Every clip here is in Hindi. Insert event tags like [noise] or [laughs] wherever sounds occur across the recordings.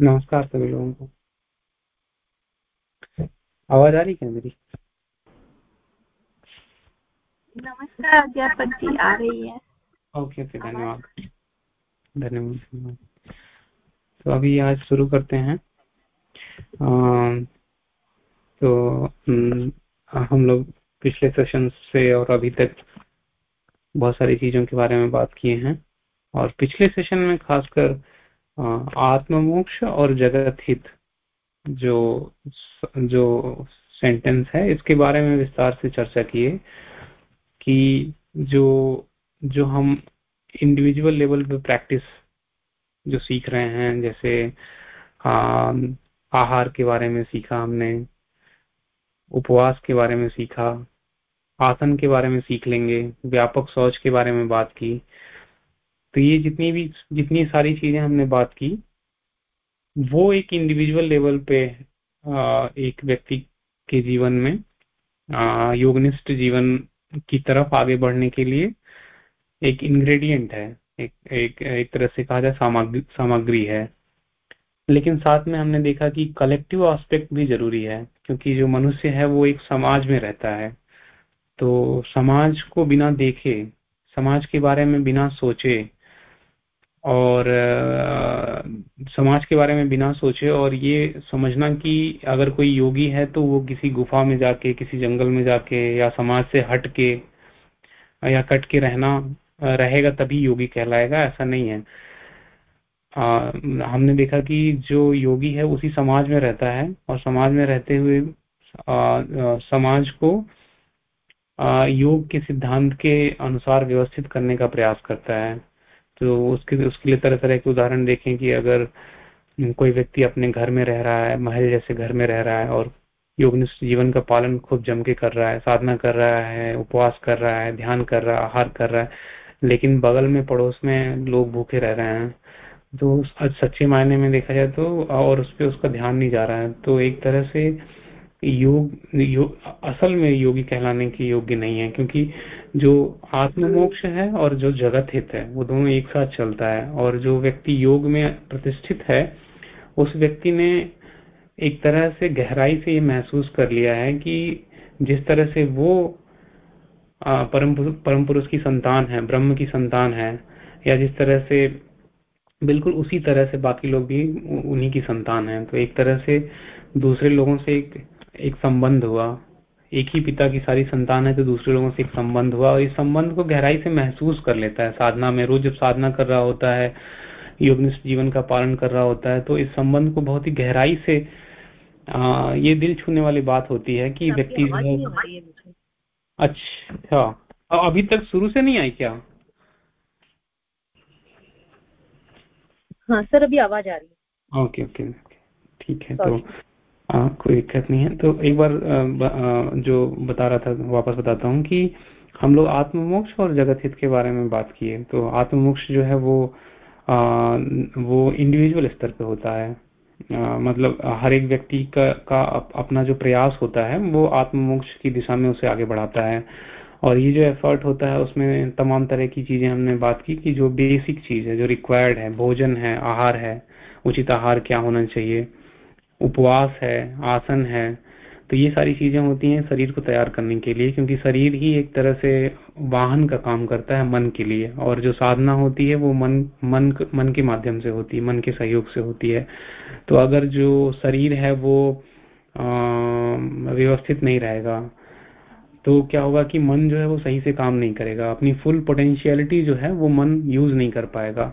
नमस्कार सभी लोगों को। आवाज़ आ रही क्या मेरी? नमस्कार अध्यापक जी आ रही है। ओके ओके धन्यवाद। धन्यवाद तो अभी आज शुरू करते हैं। आ, तो हम लोग पिछले सेशन से और अभी तक बहुत सारी चीज़ों के बारे में बात किए हैं। और पिछले सेशन में खासकर आत्ममोक्ष और जगत हित जो जो सेंटेंस है इसके बारे में विस्तार से चर्चा किए कि जो जो हम इंडिविजुअल लेवल पे प्रैक्टिस जो सीख रहे हैं जैसे आ, आहार के बारे में सीखा हमने उपवास के बारे में सीखा आसन के बारे में सीख लेंगे व्यापक सोच के बारे में बात की तो ये जितनी भी, जितनी सारी चीज़ें हमने बात की, वो एक इंडिविजुअल लेवल पे एक व्यक्ति के जीवन में योगनिष्ठ जीवन की तरफ़ आगे बढ़ने के लिए एक इंग्रेडिएंट है, एक एक एक तरह से कहा जाए सामग्री सामग्री है। लेकिन साथ में हमने देखा कि कलेक्टिव एस्पेक्ट भी ज़रूरी है, क्योंकि जो मनुष्य है वो एक समाज में रहता है। तो समाज को बिना देखे, समाज के बारे में बिना सोचे और समाज के बारे में बिना सोचे और ये समझना कि अगर कोई योगी है तो वो किसी गुफा में जाके किसी जंगल में जाके या समाज से हट के या कट के रहना रहेगा तभी योगी कहलाएगा ऐसा नहीं है। आ, हमने देखा कि जो योगी है उसी समाज में रहता है और समाज में रहते हुए आ, आ, समाज को आ, योग के सिद्धांत के अनुसार व्यवस्थित करने का प्रयास करता है। तो उसके उसके लिए तरह तरह के उदाहरण देखें कि अगर कोई व्यक्ति अपने घर में रह रहा है, महल जैसे घर में रह रहा है और योग जीवन का पालन खूब जम के कर रहा है, साधना कर रहा है, उपवास कर रहा है, ध्यान कर रहा है, आहार कर रहा है, लेकिन बगल में, पड़ोस में लोग भूखे रह रहे हैं तो सच्चे मायने में देखा जाए तो और उस पर उसका ध्यान नहीं जा रहा है तो एक तरह से योग, योग असल में योगी कहलाने के योग्य नहीं है क्योंकि जो आत्ममोक्ष है और जो जगत हित है वो दोनों एक साथ चलता है। और जो व्यक्ति योग में प्रतिष्ठित है उस व्यक्ति ने एक तरह से गहराई से ये महसूस कर लिया है कि जिस तरह से वो परम परम पुरुष की संतान है ब्रह्म की संतान है या जिस तरह से बिल्कुल उसी तरह से बाकी लोग भी उन्हीं की संतान है तो एक तरह से दूसरे लोगों से एक एक संबंध हुआ। एक ही पिता की सारी संतान है तो दूसरे लोगों से एक संबंध हुआ और इस संबंध को गहराई से महसूस कर लेता है। साधना में रोज जब साधना कर रहा होता है योगनिष्ठ जीवन का पालन कर रहा होता है तो इस संबंध को बहुत ही गहराई से आ, ये दिल छूने वाली बात होती है कि व्यक्ति अच्छा अभी तक शुरू से नहीं आई क्या? हाँ सर अभी आवाज़ आ रही है। ओके ओके ठीक है तो कोई दिक्कत नहीं है। तो एक बार जो बता रहा था वापस बताता हूँ कि हम लोग आत्ममोक्ष और जगत हित के बारे में बात किए। तो आत्ममोक्ष जो है वो आ, वो इंडिविजुअल स्तर पे होता है। आ, मतलब हर एक व्यक्ति का, का अपना जो प्रयास होता है वो आत्ममोक्ष की दिशा में उसे आगे बढ़ाता है। और ये जो एफर्ट होता है उसमें तमाम तरह की चीज़ें हमने बात की कि जो बेसिक चीज़ है जो रिक्वायर्ड है भोजन है आहार है उचित आहार क्या होना चाहिए उपवास है, आसन है तो ये सारी चीज़ें होती हैं शरीर को तैयार करने के लिए, क्योंकि शरीर ही एक तरह से वाहन का काम करता है मन के लिए, और जो साधना होती है वो मन मन मन के माध्यम से होती है, मन के सहयोग से होती है। तो अगर जो शरीर है वो व्यवस्थित नहीं रहेगा तो क्या होगा कि मन जो है वो सही से काम नहीं करेगा, अपनी फुल पोटेंशियलिटी जो है वो मन यूज़ नहीं कर पाएगा।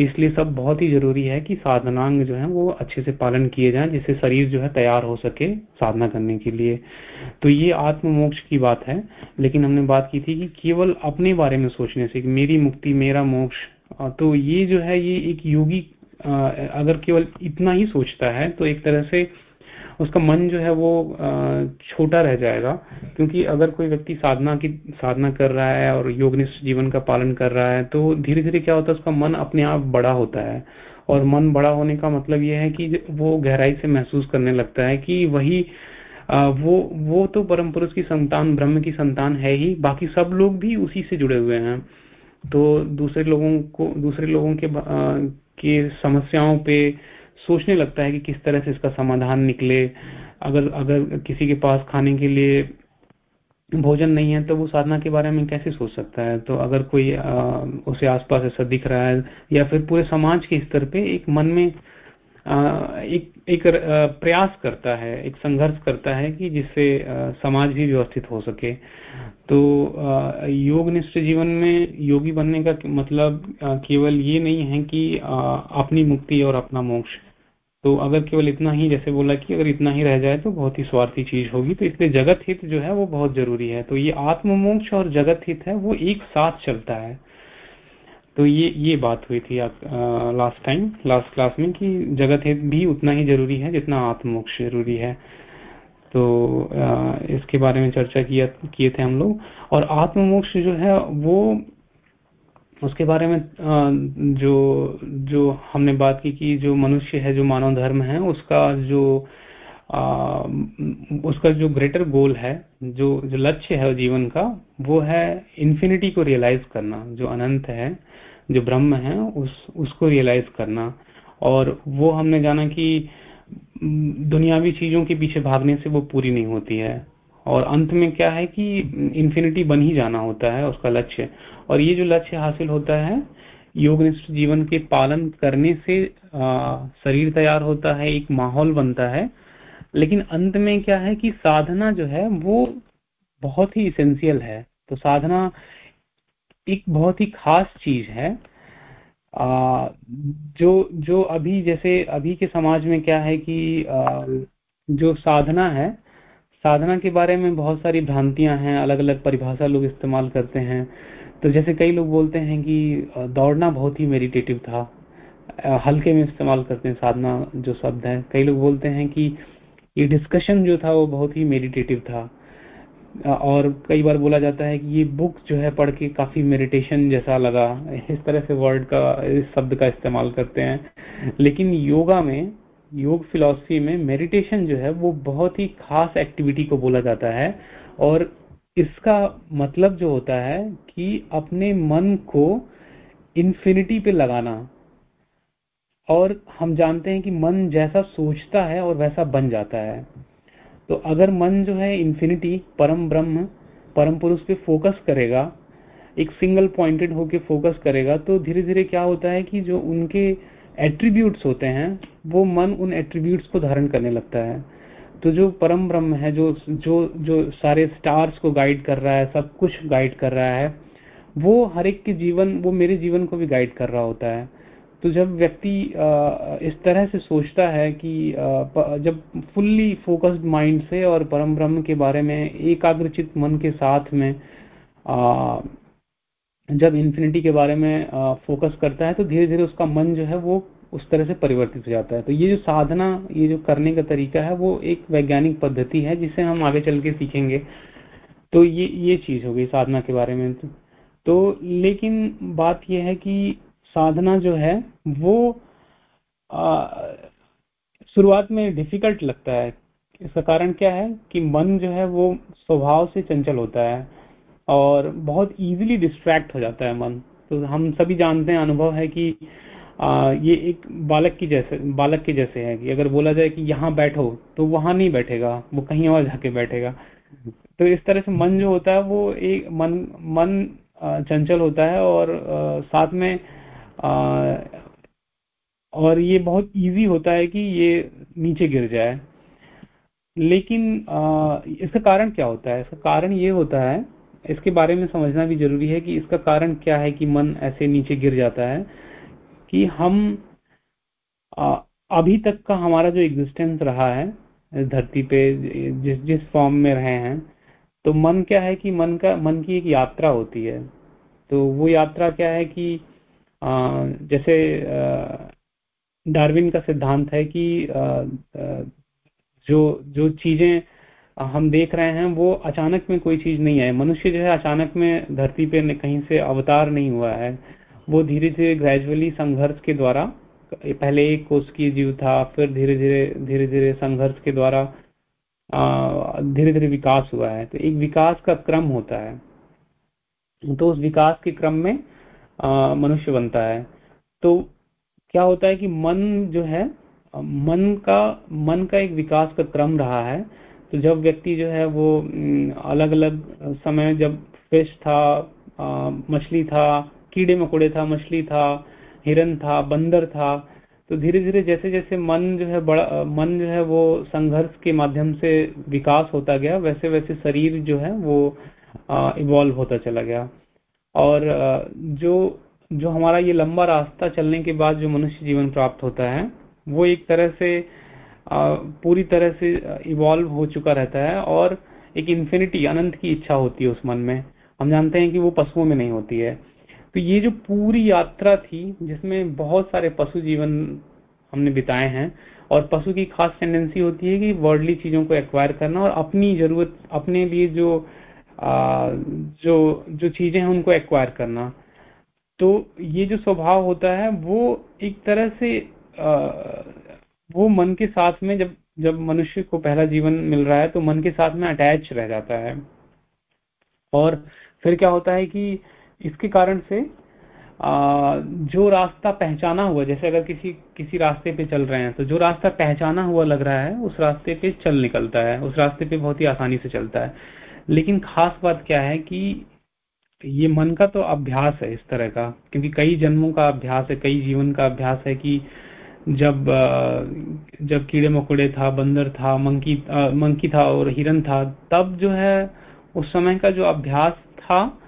तो इसलिए सब बहुत ही ज़रूरी है कि साधनांग जो है वो अच्छे से पालन किए जाए, जिससे शरीर जो है तैयार हो सके साधना करने के लिए। तो ये आत्म मोक्ष की बात है, लेकिन हमने बात की थी कि केवल अपने बारे में सोचने से मेरी मुक्ति, मेरा मोक्ष तो ये जो है ये एक योगी अगर केवल इतना ही सोचता है तो एक तरह से उसका मन जो है वो छोटा रह जाएगा। क्योंकि अगर कोई व्यक्ति साधना की साधना कर रहा है और योगनिष्ठ जीवन का पालन कर रहा है तो धीरे धीरे क्या होता है उसका मन अपने आप बड़ा होता है। और मन बड़ा होने का मतलब ये है कि वो गहराई से महसूस करने लगता है कि वही आ, वो वो तो परम पुरुष की संतान ब्रह्म की संतान है ही बाकी सब लोग भी उसी से जुड़े हुए हैं। तो दूसरे लोगों को दूसरे लोगों के आ, के समस्याओं पे सोचने लगता है कि किस तरह से इसका समाधान निकले। अगर अगर किसी के पास खाने के लिए भोजन नहीं है तो वो साधना के बारे में कैसे सोच सकता है? तो अगर कोई आ, उसे आसपास ऐसा दिख रहा है या फिर पूरे समाज के स्तर पे एक मन में आ, एक एक प्रयास करता है एक संघर्ष करता है कि जिससे समाज भी व्यवस्थित हो सके। तो योग निष्ठ जीवन में योगी बनने का मतलब केवल ये नहीं है कि अपनी मुक्ति और अपना मोक्ष। तो अगर केवल इतना ही जैसे बोला कि अगर इतना ही रह जाए तो बहुत ही स्वार्थी चीज़ होगी। तो इसलिए जगत हित जो है वो बहुत ज़रूरी है। तो ये आत्ममोक्ष और जगत हित है वो एक साथ चलता है। तो ये ये बात हुई थी लास्ट टाइम लास्ट क्लास में कि जगत हित भी उतना ही ज़रूरी है जितना आत्मोक्ष ज़रूरी है। तो आ, इसके बारे में चर्चा किया किए थे हम लोग। और आत्मोक्ष जो है वो उसके बारे में जो जो हमने बात की कि जो मनुष्य है जो मानव धर्म है उसका जो आ, उसका जो ग्रेटर गोल है जो जो लक्ष्य है जीवन का वो है इन्फिनिटी को रियलाइज़ करना। जो अनंत है जो ब्रह्म है उस उसको रियलाइज़ करना। और वो हमने जाना कि दुनियावी चीज़ों के पीछे भागने से वो पूरी नहीं होती है। और अंत में क्या है कि इन्फिनिटी बन ही जाना होता है उसका लक्ष्य। और ये जो लक्ष्य हासिल होता है योगनिष्ठ जीवन के पालन करने से आ, शरीर तैयार होता है एक माहौल बनता है। लेकिन अंत में क्या है कि साधना जो है वो बहुत ही इसेंशियल है। तो साधना एक बहुत ही खास चीज़ है। आ, जो जो अभी जैसे अभी के समाज में क्या है कि आ, जो साधना है साधना के बारे में बहुत सारी भ्रांतियाँ हैं अलग अलग परिभाषा लोग इस्तेमाल करते हैं। तो जैसे कई लोग बोलते हैं कि दौड़ना बहुत ही मेडिटेटिव था। हल्के में इस्तेमाल करते हैं, साधना जो शब्द है। कई लोग बोलते हैं कि, ये डिस्कशन जो था वो बहुत ही मेडिटेटिव था। और कई बार बोला जाता है कि ये बुक जो है पढ़ के काफ़ी मेडिटेशन जैसा लगा। इस तरह से वर्ड का, इस शब्द का इस्तेमाल करते हैं। लेकिन योगा में, योग फिलॉसफी में मेडिटेशन जो है वो बहुत ही खास एक्टिविटी को बोला जाता है। और इसका मतलब जो होता है कि अपने मन को इन्फिनिटी पे लगाना। और हम जानते हैं कि मन जैसा सोचता है और वैसा बन जाता है। तो अगर मन जो है इन्फिनिटी परम ब्रह्म, परम पुरुष पे फोकस करेगा, एक सिंगल पॉइंटेड होके फोकस करेगा तो धीरे धीरे क्या होता है कि जो उनके एट्रीब्यूट्स होते हैं, वो मन उन एट्रीब्यूट्स को धारण करने लगता है। तो जो परम ब्रह्म है, जो जो जो सारे स्टार्स को गाइड कर रहा है, सब कुछ गाइड कर रहा है, वो हर एक के जीवन, वो मेरे जीवन को भी गाइड कर रहा होता है। तो जब व्यक्ति इस तरह से सोचता है कि जब फुल्ली फोकस्ड माइंड से और परम ब्रह्म के बारे में, एकाग्रचित मन के साथ में जब इन्फिनिटी के बारे में फोकस करता है तो धीरे धीरे उसका मन जो है वो उस तरह से परिवर्तित हो जाता है। तो ये जो साधना ये जो करने का तरीका है वो एक वैज्ञानिक पद्धति है जिसे हम आगे चल के सीखेंगे। तो ये ये चीज़ हो गई साधना के बारे में। तो, लेकिन बात यह है कि साधना जो है वो शुरुआत में डिफ़िकल्ट लगता है। इसका कारण क्या है कि मन जो है वो स्वभाव से चंचल होता है और बहुत इजीली डिस्ट्रैक्ट हो जाता है मन। तो हम सभी जानते हैं अनुभव है कि आ, ये एक बालक की जैसे बालक के जैसे है कि अगर बोला जाए कि यहाँ बैठो तो वहाँ नहीं बैठेगा वो कहीं और जाके बैठेगा। तो इस तरह से मन जो होता है वो एक मन मन चंचल होता है और आ, साथ में आ, और ये बहुत इजी होता है कि ये नीचे गिर जाए। लेकिन आ, इसका कारण क्या होता है? इसका कारण ये होता है इसके बारे में समझना भी ज़रूरी है कि इसका कारण क्या है कि मन ऐसे नीचे गिर जाता है। कि हम अभी तक का हमारा जो एग्जिस्टेंस रहा है, धरती पे, जिस जिस फॉर्म में रहे हैं तो मन क्या है कि मन का, मन की एक यात्रा होती है। तो वो यात्रा क्या है कि जैसे डार्विन का सिद्धांत है कि जो जो चीज़ें हम देख रहे हैं, वो अचानक में कोई चीज़ नहीं है। मनुष्य जो है अचानक में धरती पे कहीं से अवतार नहीं हुआ है। वो धीरे धीरे ग्रेजुअली संघर्ष के द्वारा, पहले एक कोष की जीव था, फिर धीरे धीरे धीरे धीरे संघर्ष के द्वारा धीरे धीरे विकास हुआ है। तो एक विकास का क्रम होता है। तो उस विकास के क्रम में मनुष्य बनता है। तो क्या होता है कि मन जो है, मन का मन का एक विकास का क्रम रहा है। तो जब व्यक्ति जो है वो अलग अलग समय जब फ़िश था मछली था कीड़े मकोड़े था, मछली था, हिरन था, बंदर था। तो धीरे धीरे जैसे जैसे मन जो है बड़ा मन जो है वो संघर्ष के माध्यम से विकास होता गया वैसे वैसे शरीर जो है वो इवॉल्व होता चला गया। और जो जो हमारा ये लंबा रास्ता चलने के बाद जो मनुष्य जीवन प्राप्त होता है, वो एक तरह से पूरी तरह से इवॉल्व हो चुका रहता है और एक इन्फिनिटी अनंत की इच्छा होती है उस मन में। हम जानते हैं कि वो पशुओं में नहीं होती है। तो ये जो पूरी यात्रा थी जिसमें बहुत सारे पशु जीवन हमने बिताए हैं और पशु की खास टेंडेंसी होती है कि वर्ल्डली चीज़ों को एक्वायर करना और अपनी ज़रूरत अपने लिए जो आ, जो जो चीज़ें हैं उनको एक्वायर करना। तो ये जो स्वभाव होता है वो एक तरह से आ, वो मन के साथ में जब जब मनुष्य को पहला जीवन मिल रहा है तो मन के साथ में अटैच रह जाता है। और फिर क्या होता है कि इसके कारण से आ, जो रास्ता पहचाना हुआ जैसे अगर किसी किसी रास्ते पे चल रहे हैं तो जो रास्ता पहचाना हुआ लग रहा है उस रास्ते पे चल निकलता है उस रास्ते पे बहुत ही आसानी से चलता है। लेकिन खास बात क्या है कि ये मन का तो अभ्यास है इस तरह का क्योंकि कई जन्मों का अभ्यास है कई जीवन का अभ्यास है कि जब जब कीड़े मकोड़े था बंदर था मंकी मंकी था और हिरन था तब जो है उस समय का जो अभ्यास था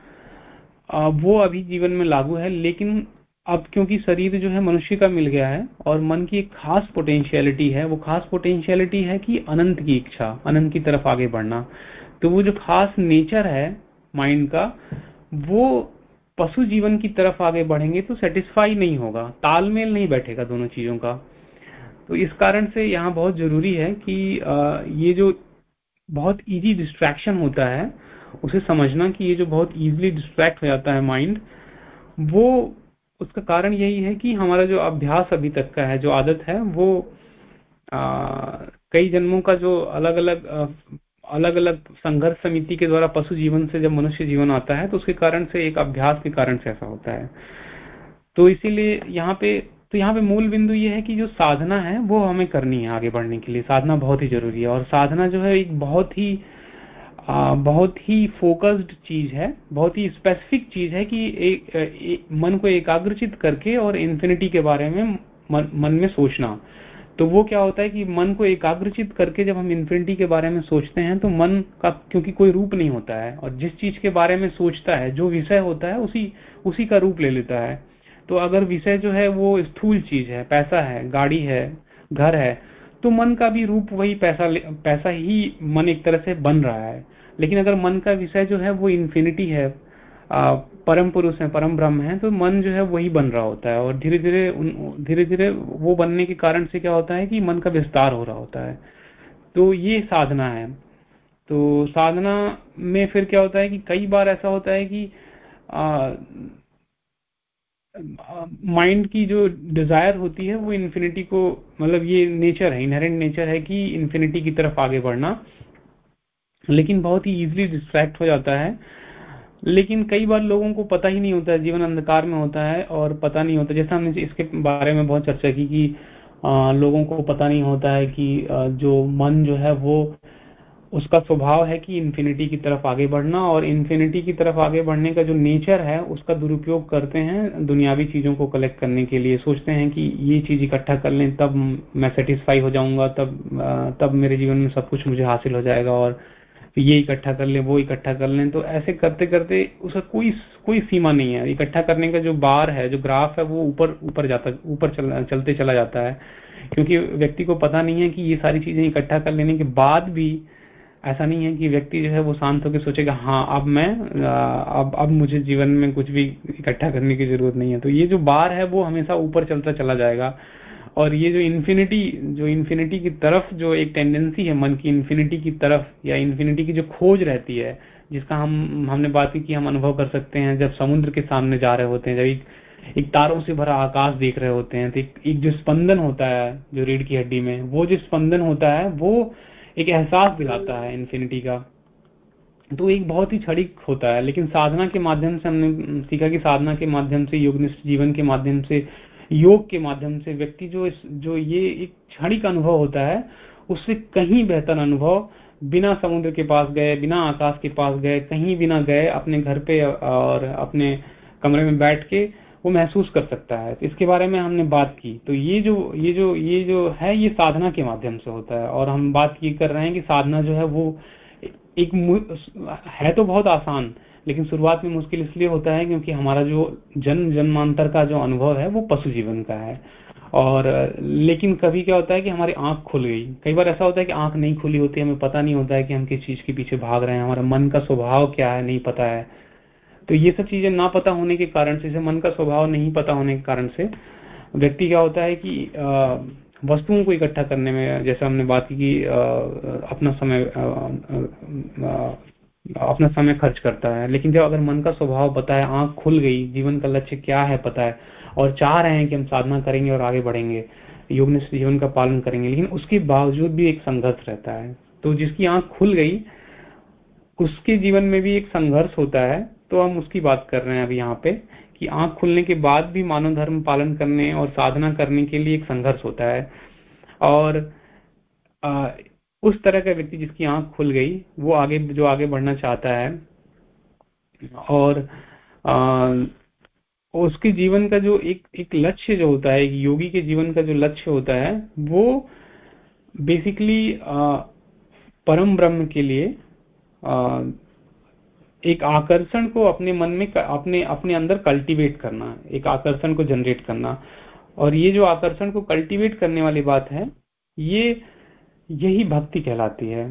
वो अभी जीवन में लागू है, लेकिन अब क्योंकि शरीर जो है मनुष्य का मिल गया है और मन की एक खास पोटेंशियलिटी है, वो खास पोटेंशियलिटी है कि अनंत की इच्छा, अनंत की तरफ़ आगे बढ़ना। तो वो जो खास नेचर है माइंड का, वो पशु जीवन की तरफ़ आगे बढ़ेंगे तो सेटिस्फाई नहीं होगा, तालमेल नहीं बैठेगा दोनों चीज़ों का। तो इस कारण से यहाँ बहुत ज़रूरी है कि ये जो बहुत इजी डिस्ट्रैक्शन होता है उसे समझना कि ये जो बहुत इजीली डिस्ट्रैक्ट हो जाता है माइंड वो उसका कारण यही है कि हमारा जो अभ्यास अभी तक का है जो आदत है वो आ, कई जन्मों का जो अलग अलग अलग अलग संघर्ष समिति के द्वारा पशु जीवन से जब मनुष्य जीवन आता है तो उसके कारण से एक अभ्यास के कारण से ऐसा होता है। तो इसीलिए यहाँ पे तो यहाँ पे मूल बिंदु ये है कि जो साधना है वो हमें करनी है आगे बढ़ने के लिए। साधना बहुत ही ज़रूरी है और साधना जो है एक बहुत ही बहुत ही फोकस्ड चीज़ है बहुत ही स्पेसिफिक चीज़ है कि एक, एक मन को एकाग्रचित करके और इन्फिनिटी के बारे में मन, मन में सोचना। तो वो क्या होता है कि मन को एकाग्रचित करके जब हम इन्फिनिटी के बारे में सोचते हैं तो मन का क्योंकि कोई रूप नहीं होता है और जिस चीज़ के बारे में सोचता है जो विषय होता है उसी उसी का रूप ले लेता है। तो अगर विषय जो है वो स्थूल चीज़ है पैसा है गाड़ी है घर है तो मन का भी रूप वही पैसा पैसा ही मन एक तरह से बन रहा है। लेकिन अगर मन का विषय जो है वो इन्फिनिटी है परम पुरुष है, परम ब्रह्म है तो मन जो है वही बन रहा होता है और धीरे धीरे धीरे धीरे वो बनने के कारण से क्या होता है कि मन का विस्तार हो रहा होता है। तो ये साधना है। तो साधना में फिर क्या होता है कि कई बार ऐसा होता है कि माइंड की जो डिज़ायर होती है वो इन्फिनिटी को मतलब ये नेचर है इनहेरेंट नेचर है कि इन्फिनिटी की तरफ़ आगे बढ़ना। लेकिन बहुत ही इजीली डिस्ट्रैक्ट हो जाता है। लेकिन कई बार लोगों को पता ही नहीं होता है, जीवन अंधकार में होता है और पता नहीं होता। जैसा हमने इसके बारे में बहुत चर्चा की कि लोगों को पता नहीं होता है कि जो मन जो है वो, उसका स्वभाव है कि इन्फिनिटी की तरफ़ आगे बढ़ना और इन्फिनिटी की तरफ़ आगे बढ़ने का जो नेचर है, उसका दुरुपयोग करते हैं दुनियावी चीज़ों को कलेक्ट करने के लिए। सोचते हैं कि ये चीज़ इकट्ठा कर लें, तब मैं सेटिस्फाई हो जाऊँगा, तब तब मेरे जीवन में सब कुछ मुझे हासिल हो जाएगा और ये इकट्ठा कर लें वो इकट्ठा कर लें तो ऐसे करते करते उसका कोई कोई सीमा नहीं है। इकट्ठा करने का जो बार है जो ग्राफ है वो ऊपर ऊपर जाता ऊपर चल, चलते चला जाता है। क्योंकि व्यक्ति को पता नहीं है कि ये सारी चीज़ें इकट्ठा कर लेने के बाद भी ऐसा नहीं है कि व्यक्ति जो है वो शांत होकर सोचेगा हाँ अब मैं अब अब मुझे जीवन में कुछ भी इकट्ठा करने की ज़रूरत नहीं है। तो ये जो बार है वो हमेशा ऊपर चलता चला जाएगा। और ये जो इन्फिनिटी जो इन्फिनिटी की तरफ़ जो एक टेंडेंसी है मन की इन्फिनिटी की तरफ़ या इन्फिनिटी की जो खोज रहती है जिसका हम हमने बात की कि हम अनुभव कर सकते हैं जब समुद्र के सामने जा रहे होते हैं जब एक, एक तारों से भरा आकाश देख रहे होते हैं तो एक, एक जो स्पंदन होता है जो रीढ़ की हड्डी में वो जो स्पंदन होता है वो एक एहसास दिलाता है इन्फिनिटी का। तो एक बहुत ही क्षणिक होता है लेकिन साधना के माध्यम से हमने सीखा कि साधना के माध्यम से योगनिष्ठ जीवन के माध्यम से योग के माध्यम से व्यक्ति जो इस, जो ये एक क्षणिक अनुभव होता है, उससे कहीं बेहतर अनुभव, बिना समुद्र के पास गए, बिना आकाश के पास गए, कहीं बिना गए, अपने घर पे और अपने कमरे में बैठ के वो महसूस कर सकता है। तो इसके बारे में हमने बात की। तो ये जो ये जो ये जो है, ये साधना के माध्यम से होता है। और हम बात ये कर रहे हैं कि साधना जो है वो एक है तो बहुत आसान लेकिन शुरुआत में मुश्किल इसलिए होता है क्योंकि हमारा जो जन्म जन्मांतर का जो अनुभव है वो पशु जीवन का है। और, लेकिन कभी क्या होता है कि हमारी आँख खुल गई। कई बार ऐसा होता है कि आँख नहीं खुली होती, हमें पता नहीं होता है कि हम किस चीज़ के पीछे भाग रहे हैं, हमारा मन का स्वभाव क्या है, नहीं पता है। तो ये सब चीज़ें ना पता होने के कारण से मन का स्वभाव नहीं पता होने के कारण से, व्यक्ति क्या होता है कि वस्तुओं को इकट्ठा करने में, जैसे हमने बात की कि अपना समय अपना समय खर्च करता है। लेकिन जब अगर मन का स्वभाव पता है, आँख खुल गई, जीवन का लक्ष्य क्या है पता है, और चाह रहे हैं कि हम साधना करेंगे और आगे बढ़ेंगे, योग जीवन का पालन करेंगे, लेकिन उसके बावजूद भी एक संघर्ष रहता है। तो जिसकी आँख खुल गई, उसके जीवन में भी एक संघर्ष होता है। तो हम उसकी बात कर रहे हैं अभी यहाँ पे कि आँख खुलने के बाद भी मानव धर्म पालन करने और साधना करने के लिए एक संघर्ष होता है। और उस तरह का व्यक्ति जिसकी आँख खुल गई वो आगे जो आगे बढ़ना चाहता है और आ, उसके जीवन का जो एक एक लक्ष्य जो होता है योगी के जीवन का जो लक्ष्य होता है वो बेसिकली परम ब्रह्म के लिए आ, एक आकर्षण को अपने मन में अपने अपने अंदर कल्टीवेट करना एक आकर्षण को जनरेट करना। और ये जो आकर्षण को कल्टीवेट करने वाली बात है ये यही भक्ति कहलाती है।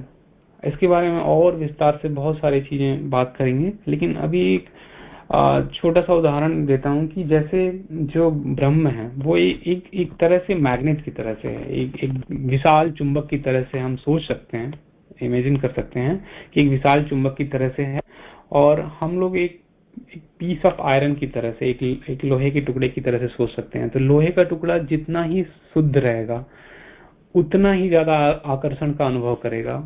इसके बारे में और विस्तार से बहुत सारी चीज़ें बात करेंगे लेकिन अभी एक छोटा सा उदाहरण देता हूँ कि जैसे जो ब्रह्म है वो ए, एक एक तरह से मैग्नेट की तरह से है। एक एक विशाल चुंबक की तरह से हम सोच सकते हैं इमेजिन कर सकते हैं कि एक विशाल चुंबक की तरह से है और हम लोग एक एक पीस ऑफ़ आयरन की तरह से एक एक लोहे के टुकड़े की तरह से सोच सकते हैं। तो लोहे का टुकड़ा जितना ही शुद्ध रहेगा उतना ही ज़्यादा आकर्षण का अनुभव करेगा।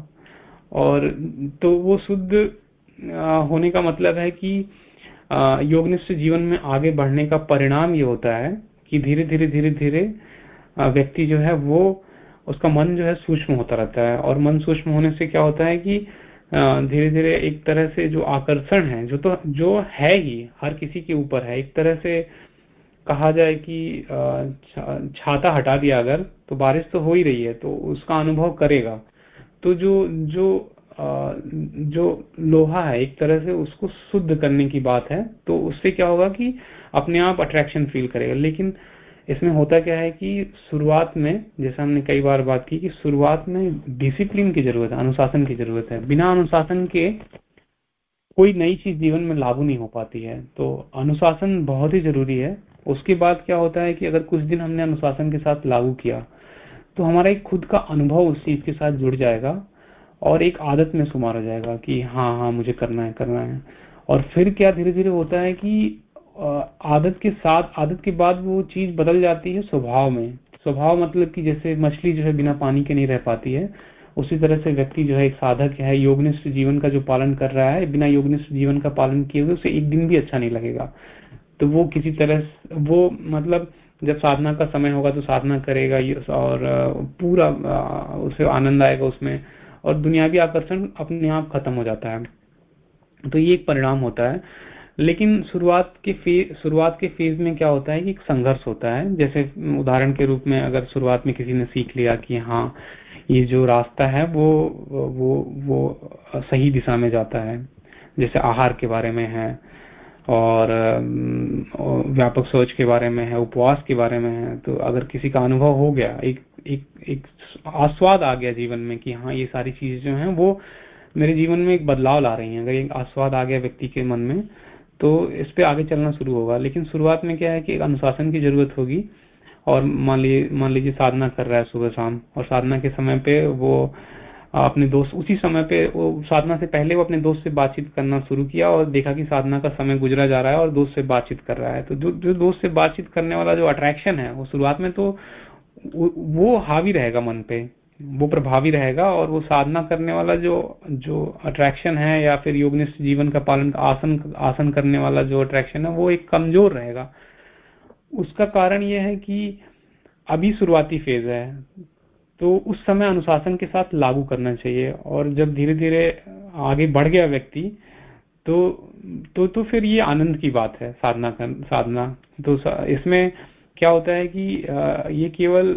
और तो वो शुद्ध होने का मतलब है कि योगनिष्ठ जीवन में आगे बढ़ने का परिणाम ये होता है कि धीरे धीरे धीरे धीरे व्यक्ति जो है वो, उसका मन जो है सूक्ष्म होता रहता है। और मन सूक्ष्म होने से क्या होता है कि धीरे धीरे एक तरह से जो आकर्षण है, जो तो जो है ही हर किसी के ऊपर है। एक तरह से कहा जाए कि छाता हटा दिया अगर तो बारिश तो हो ही रही है तो उसका अनुभव करेगा। तो जो जो आ, जो लोहा है एक तरह से उसको शुद्ध करने की बात है तो उससे क्या होगा कि अपने आप अट्रैक्शन फील करेगा। लेकिन इसमें होता क्या है कि शुरुआत में जैसे हमने कई बार बात की कि शुरुआत में डिसिप्लिन की ज़रूरत है अनुशासन की ज़रूरत है। बिना अनुशासन के कोई नई चीज़ जीवन में लागू नहीं हो पाती है। तो अनुशासन बहुत ही ज़रूरी है। उसके बाद क्या होता है कि अगर कुछ दिन हमने अनुशासन के साथ लागू किया तो हमारा एक खुद का अनुभव उस चीज़ के साथ जुड़ जाएगा और एक आदत में शुमार हो जाएगा कि हाँ हाँ मुझे करना है करना है। और फिर क्या धीरे धीरे होता है कि आदत के साथ, आदत के बाद वो चीज़ बदल जाती है स्वभाव में। स्वभाव मतलब कि जैसे मछली जो है बिना पानी के नहीं रह पाती है, उसी तरह से व्यक्ति जो है एक साधक है, योगनिष्ठ जीवन का जो पालन कर रहा है, बिना योगनिष्ठ जीवन का पालन किए हुए उसे एक दिन भी अच्छा नहीं लगेगा। तो वो किसी तरह वो मतलब जब साधना का समय होगा तो साधना करेगा और पूरा उसे आनंद आएगा उसमें और दुनियावी आकर्षण अपने आप खत्म हो जाता है। तो ये एक परिणाम होता है। लेकिन शुरुआत के फ़ेज़ शुरुआत के फ़ेज़ में क्या होता है कि एक संघर्ष होता है। जैसे उदाहरण के रूप में अगर शुरुआत में किसी ने सीख लिया कि हाँ ये जो रास्ता है वो वो वो सही दिशा में जाता है। जैसे आहार के बारे में है और व्यापक सोच के बारे में है, उपवास के बारे में है तो अगर किसी का अनुभव हो गया, एक एक एक आस्वाद आ गया जीवन में कि हाँ ये सारी चीज़ें जो हैं, वो मेरे जीवन में एक बदलाव ला रही हैं। अगर एक आस्वाद आ गया व्यक्ति के मन में तो इस पे आगे चलना शुरू होगा। लेकिन शुरुआत में क्या है कि अनुशासन की ज़रूरत होगी और मान लीजिए मान लीजिए साधना कर रहा है सुबह शाम, और साधना के समय पे वो अपने दोस्त, उसी समय पे वो साधना से पहले वो अपने दोस्त से बातचीत करना शुरू किया और देखा कि साधना का समय गुजरा जा रहा है और दोस्त से बातचीत कर रहा है। तो जो जो दोस्त से बातचीत करने वाला जो अट्रैक्शन है, वो शुरुआत में तो वो हावी रहेगा मन पे, वो प्रभावी रहेगा और वो साधना करने वाला जो जो अट्रैक्शन है या फिर योगनिष्ठ जीवन का पालन, आसन आसन करने वाला जो अट्रैक्शन है, वो एक कमज़ोर रहेगा। उसका कारण यह है कि अभी शुरुआती फ़ेज़ है तो उस समय अनुशासन के साथ लागू करना चाहिए। और जब धीरे धीरे आगे बढ़ गया व्यक्ति तो तो तो फिर ये आनंद की बात है, साधना कर, साधना। तो इसमें क्या होता है कि ये केवल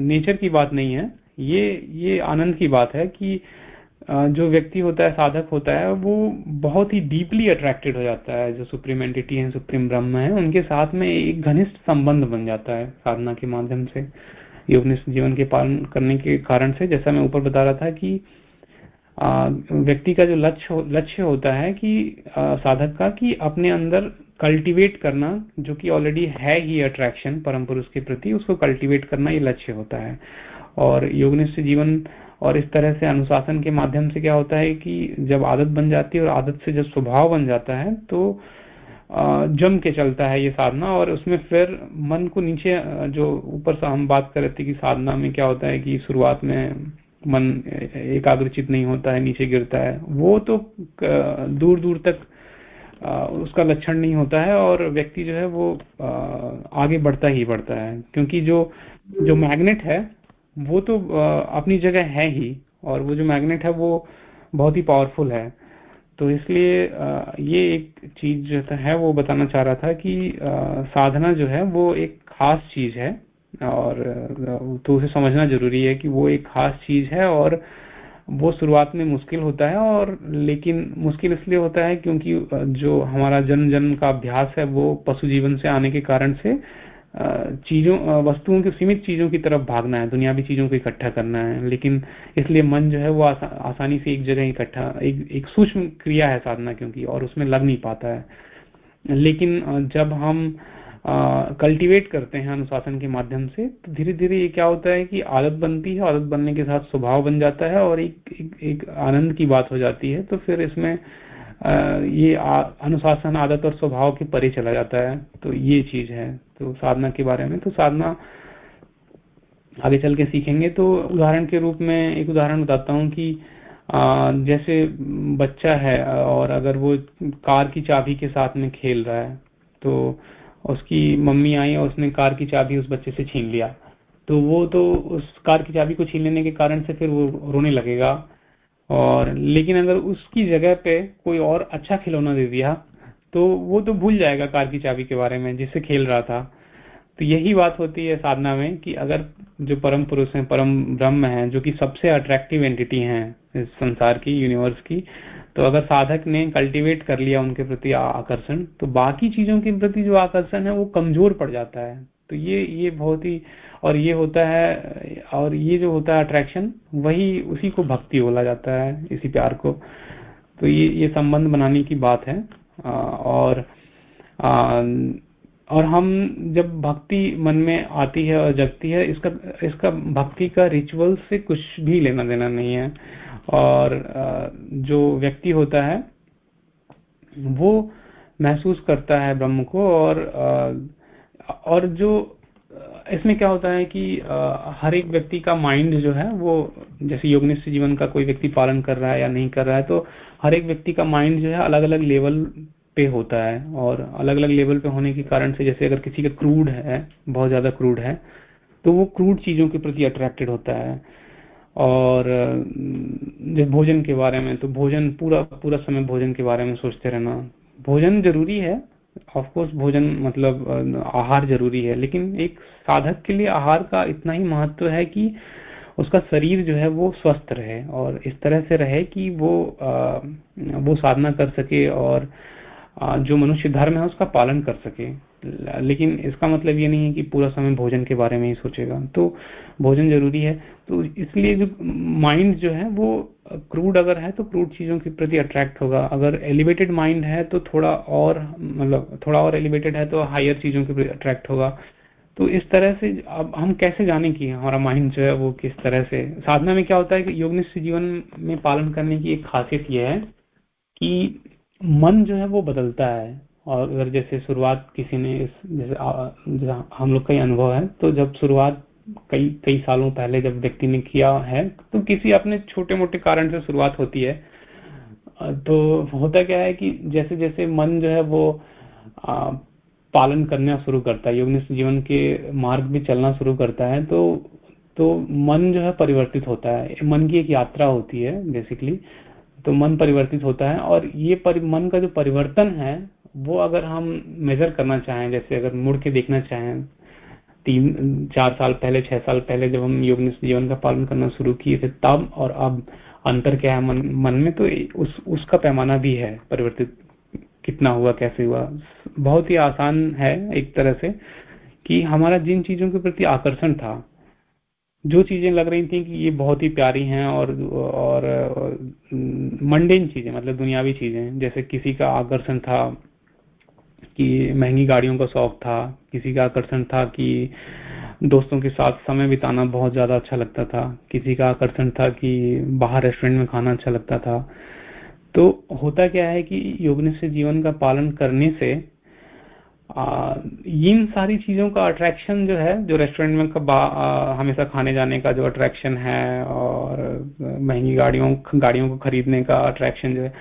नेचर की बात नहीं है। ये ये आनंद की बात है कि जो व्यक्ति होता है, साधक होता है, वो बहुत ही डीपली अट्रैक्टेड हो जाता है। जो सुप्रीम एंटिटी है सुप्रीम ब्रह्म है, उनके साथ में एक घनिष्ठ संबंध बन जाता है साधना के माध्यम से। योगनिष्ठ जीवन के पालन करने के कारण से, जैसा मैं ऊपर बता रहा था कि व्यक्ति का जो लक्ष्य लक्ष्य होता है कि साधक का कि अपने अंदर कल्टीवेट करना, जो कि ऑलरेडी है ही अट्रैक्शन परम पुरुष के प्रति, उसको कल्टीवेट करना ये लक्ष्य होता है। और योगनिष्ठ जीवन और इस तरह से अनुशासन के माध्यम से क्या होता है कि जब आदत बन जाती है और आदत से जब स्वभाव बन जाता है तो जम के चलता है ये साधना और उसमें फिर मन को नीचे जो ऊपर से हम बात कर रहे थे कि साधना में क्या होता है कि शुरुआत में मन एकाग्रचित नहीं होता है, नीचे गिरता है, वो तो दूर दूर तक उसका लक्षण नहीं होता है और व्यक्ति जो है वो आगे बढ़ता ही बढ़ता है, क्योंकि जो जो मैग्नेट है, वो तो अपनी जगह है ही और वो जो मैग्नेट है वो बहुत ही पावरफुल है। तो इसलिए ये एक चीज़ जो है, वो बताना चाह रहा था कि साधना जो है, वो एक खास चीज़ है और तो उसे समझना ज़रूरी है कि वो एक खास चीज़ है और वो शुरुआत में मुश्किल होता है और लेकिन मुश्किल इसलिए होता है क्योंकि जो हमारा जन्म जन्म का अभ्यास है, वो पशु जीवन से आने के कारण से चीज़ों वस्तुओं की सीमित चीज़ों की तरफ़ भागना है दुनियावी चीज़ों को इकट्ठा करना है लेकिन इसलिए मन जो है वो आसा, आसानी से एक जगह इकट्ठा एक, एक सूक्ष्म क्रिया है साधना क्योंकि और उसमें लग नहीं पाता है। लेकिन जब हम कल्टीवेट करते हैं अनुशासन के माध्यम से तो धीरे धीरे ये क्या होता है कि आदत बनती है आदत बनने के साथ स्वभाव बन जाता है और एक, एक, एक आनंद की बात हो जाती है तो फिर इसमें ये अनुशासन आदत और स्वभाव के परे चला जाता है। तो ये चीज़ है। तो साधना के बारे में तो साधना आगे चल के सीखेंगे। तो उदाहरण के रूप में एक उदाहरण बताता हूँ कि आ, जैसे बच्चा है और अगर वो कार की चाबी के साथ में खेल रहा है तो उसकी मम्मी आई और उसने कार की चाबी उस बच्चे से छीन लिया। तो वो तो उस कार की चाबी को छीन लेने के कारण से फिर वो रोने लगेगा। और लेकिन अगर उसकी जगह पे कोई और अच्छा खिलौना दे दिया तो वो तो भूल जाएगा कार की चाबी के बारे में जिससे खेल रहा था। तो यही बात होती है साधना में कि अगर जो परम पुरुष हैं, परम ब्रह्म है, जो कि सबसे अट्रैक्टिव एंटिटी हैं इस संसार की यूनिवर्स की तो अगर साधक ने कल्टीवेट कर लिया उनके प्रति आकर्षण तो बाकी चीज़ों के प्रति जो आकर्षण है, वो कमज़ोर पड़ जाता है। तो ये ये बहुत ही, और ये होता है, और ये जो होता है अट्रैक्शन वही उसी को भक्ति बोला जाता है, इसी प्यार को। तो ये ये संबंध बनाने की बात है। और और हम जब भक्ति मन में आती है और जगती है, इसका इसका भक्ति का रिचुअल से कुछ भी लेना देना नहीं है। और जो व्यक्ति होता है, वो महसूस करता है ब्रह्म को, और और जो, इसमें क्या होता है कि हर एक व्यक्ति का माइंड जो है, वो जैसे योगनिष्ठ जीवन का कोई व्यक्ति पालन कर रहा है या नहीं कर रहा है तो हर एक व्यक्ति का माइंड जो है अलग अलग लेवल पे होता है। और अलग अलग लेवल पे होने के कारण से जैसे अगर किसी का क्रूड है, बहुत ज़्यादा क्रूड है तो वो क्रूड चीज़ों के प्रति अट्रैक्टेड होता है। और, जैसे भोजन के बारे में तो भोजन पूरा पूरा समय भोजन के बारे में सोचते रहना। भोजन ज़रूरी है ऑफ़ कोर्स भोजन मतलब आहार ज़रूरी है लेकिन एक साधक के लिए आहार का इतना ही महत्व है कि उसका शरीर जो है वो स्वस्थ रहे और इस तरह से रहे कि वो आ, वो साधना कर सके और आ, जो मनुष्य धर्म है उसका पालन कर सके। लेकिन इसका मतलब ये नहीं है कि पूरा समय भोजन के बारे में ही सोचेगा। तो भोजन ज़रूरी है। तो इसलिए जो माइंड जो है, वो क्रूड अगर है तो क्रूड चीज़ों के प्रति अट्रैक्ट होगा। अगर एलिवेटेड माइंड है तो थोड़ा और मतलब थोड़ा और एलिवेटेड है तो हायर चीज़ों के प्रति अट्रैक्ट होगा। तो इस तरह से अब हम कैसे जाने की हमारा माइंड जो है, वो किस तरह से साधना में क्या होता है कि योगनिष्ठ जीवन में पालन करने की एक खासियत यह है कि मन जो है, वो बदलता है। और अगर जैसे शुरुआत किसी ने इस जैसे हम लोग का ही अनुभव है तो जब शुरुआत कई कई सालों पहले जब व्यक्ति ने किया है तो किसी अपने छोटे मोटे कारण से शुरुआत होती है। तो होता क्या है कि जैसे जैसे मन जो है वो आ, पालन करना शुरू करता है योगनिष्ठ जीवन के मार्ग में चलना शुरू करता है तो तो मन जो है परिवर्तित होता है। मन की एक यात्रा होती है बेसिकली तो मन परिवर्तित होता है और ये परि, मन का जो परिवर्तन है वो अगर हम मेजर करना चाहें, जैसे अगर मुड़ के देखना चाहें, तीन, चार साल पहले, छह साल पहले जब हम योग जीवन का पालन करना शुरू किए थे तब और अब अंतर क्या है मन मन में तो उस, उसका पैमाना भी है परिवर्तित, कितना हुआ, कैसे हुआ। बहुत ही आसान है एक तरह से कि हमारा जिन चीज़ों के प्रति आकर्षण था, जो चीज़ें लग रही थी कि ये बहुत ही प्यारी हैं और और मंडेन चीज़ें मतलब दुनियावी चीज़ें, जैसे किसी का आकर्षण था कि महँगी गाड़ियों का शौक था किसी का आकर्षण था कि दोस्तों के साथ समय बिताना बहुत ज़्यादा अच्छा लगता था किसी का आकर्षण था कि बाहर रेस्टोरेंट में खाना अच्छा लगता था। तो होता क्या है कि योगनिष्ठ जीवन का पालन करने से इन सारी चीज़ों का अट्रैक्शन जो है जो रेस्टोरेंट में आ, हमेशा खाने जाने का जो अट्रैक्शन है और महँगी गाड़ियों गाड़ियों को खरीदने का अट्रैक्शन जो है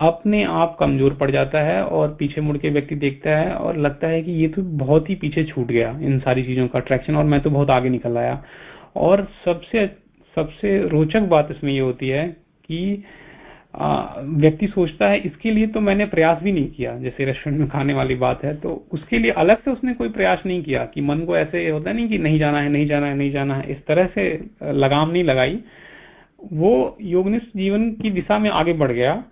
अपने आप कमज़ोर पड़ जाता है और पीछे मुड़ के व्यक्ति देखता है और लगता है कि ये तो बहुत ही पीछे छूट गया इन सारी चीज़ों का अट्रैक्शन और मैं तो बहुत आगे निकल आया। और सबसे सबसे रोचक बात इसमें ये होती है कि व्यक्ति सोचता है इसके लिए तो मैंने प्रयास भी नहीं किया, जैसे रेस्टोरेंट में खाने वाली बात है तो उसके लिए अलग से उसने कोई प्रयास नहीं किया कि मन को ऐसे होता नहीं कि नहीं जाना है, नहीं जाना है, नहीं जाना है, इस तरह से लगाम नहीं लगाई। वो योगनिष्ठ जीवन की दिशा में आगे बढ़ गया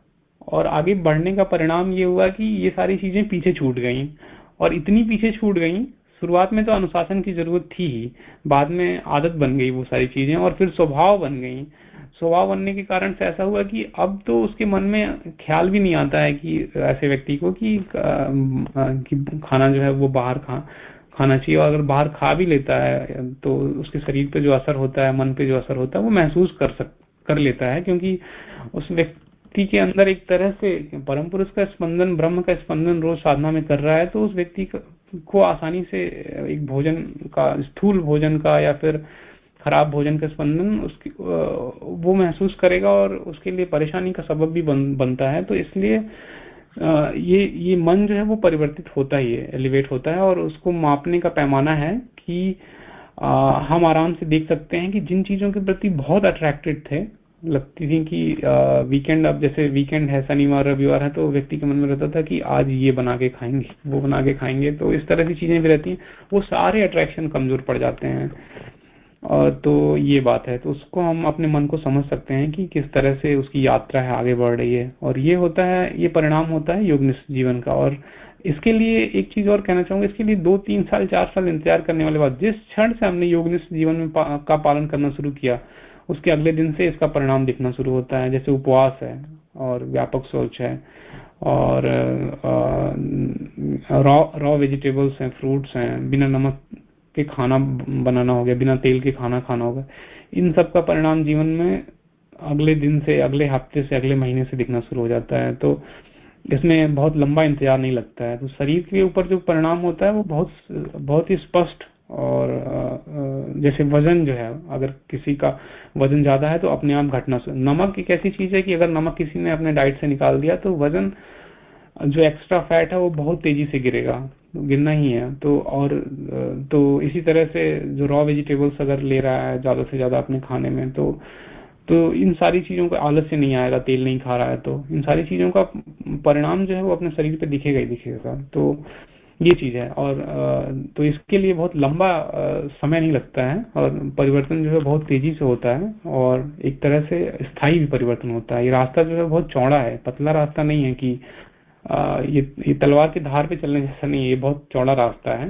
और आगे बढ़ने का परिणाम ये हुआ कि ये सारी चीज़ें पीछे छूट गई। और इतनी पीछे छूट गई शुरुआत में तो अनुशासन की ज़रूरत थी ही बाद में आदत बन गई वो सारी चीज़ें और फिर स्वभाव बन गई। स्वभाव बनने के कारण से ऐसा हुआ कि अब तो उसके मन में ख्याल भी नहीं आता है कि ऐसे व्यक्ति को कि, कि खाना जो है वो बाहर खा खाना चाहिए और अगर बाहर खा भी लेता है तो उसके शरीर पे जो असर होता है मन पे जो असर होता है वो महसूस कर सक कर लेता है क्योंकि उस व्यक्ति के अंदर एक तरह से परम पुरुष का स्पंदन ब्रह्म का स्पंदन रोज साधना में कर रहा है तो उस व्यक्ति को आसानी से एक भोजन का स्थूल भोजन का या फिर खराब भोजन का स्पंदन उसकी वो महसूस करेगा और उसके लिए परेशानी का सबब भी बन, बनता है। तो इसलिए ये ये मन जो है वो परिवर्तित होता ही है एलिवेट होता है और उसको मापने का पैमाना है कि आ, हम आराम से देख सकते हैं कि जिन चीज़ों के प्रति बहुत अट्रैक्टेड थे लगती थी कि वीकेंड अब जैसे वीकेंड है शनिवार रविवार है तो व्यक्ति के मन में रहता था कि आज ये बना के खाएँगे, वो बना के खाएँगे तो इस तरह की चीज़ें भी रहती हैं, वो सारे अट्रैक्शन कमज़ोर पड़ जाते हैं। और तो ये बात है तो उसको हम अपने मन को समझ सकते हैं कि किस तरह से उसकी यात्रा है, आगे बढ़ रही है। और ये होता है, ये परिणाम होता है योग जीवन का। और इसके लिए एक चीज़ और कहना चाहूँगा, इसके लिए दो, तीन साल, चार साल इंतज़ार करने वाले बात जिस क्षण से हमने योग जीवन में का पालन करना शुरू किया उसके अगले दिन से इसका परिणाम दिखना शुरू होता है। जैसे उपवास है और व्यापक सोच है और रॉ रॉ वेजिटेबल्स हैं, फ्रूट्स हैं, बिना नमक के खाना बनाना हो गया, बिना तेल के खाना खाना होगा। इन सब का परिणाम जीवन में अगले दिन से, अगले हफ़्ते से, अगले महीने से दिखना शुरू हो जाता है। तो इसमें बहुत लंबा इंतज़ार नहीं लगता है। तो शरीर के ऊपर जो परिणाम होता है, वो बहुत बहुत ही स्पष्ट और जैसे वज़न जो है, अगर किसी का वज़न ज़्यादा है तो अपने आप घटना नमक एक ऐसी चीज़ है कि अगर नमक किसी ने अपने डाइट से निकाल दिया तो वज़न, जो एक्स्ट्रा फैट है वो बहुत तेज़ी से गिरेगा, गिरना ही है। तो और तो इसी तरह से जो रॉ वेजिटेबल्स अगर ले रहा है ज़्यादा से ज़्यादा अपने खाने में तो तो इन सारी चीज़ों का आलस से नहीं आएगा, तेल नहीं खा रहा है तो। इन सारी चीज़ों का परिणाम जो है वो अपने शरीर पे दिखेगा ही दिखेगा। तो ये चीज़ है। और तो इसके लिए बहुत लंबा समय नहीं लगता है और परिवर्तन जो है बहुत तेज़ी से होता है और एक तरह से स्थायी भी परिवर्तन होता है। ये रास्ता जो है बहुत चौड़ा है पतला रास्ता नहीं है कि ये, ये तलवार के धार पे चलने जैसा नहीं ये बहुत चौड़ा रास्ता है।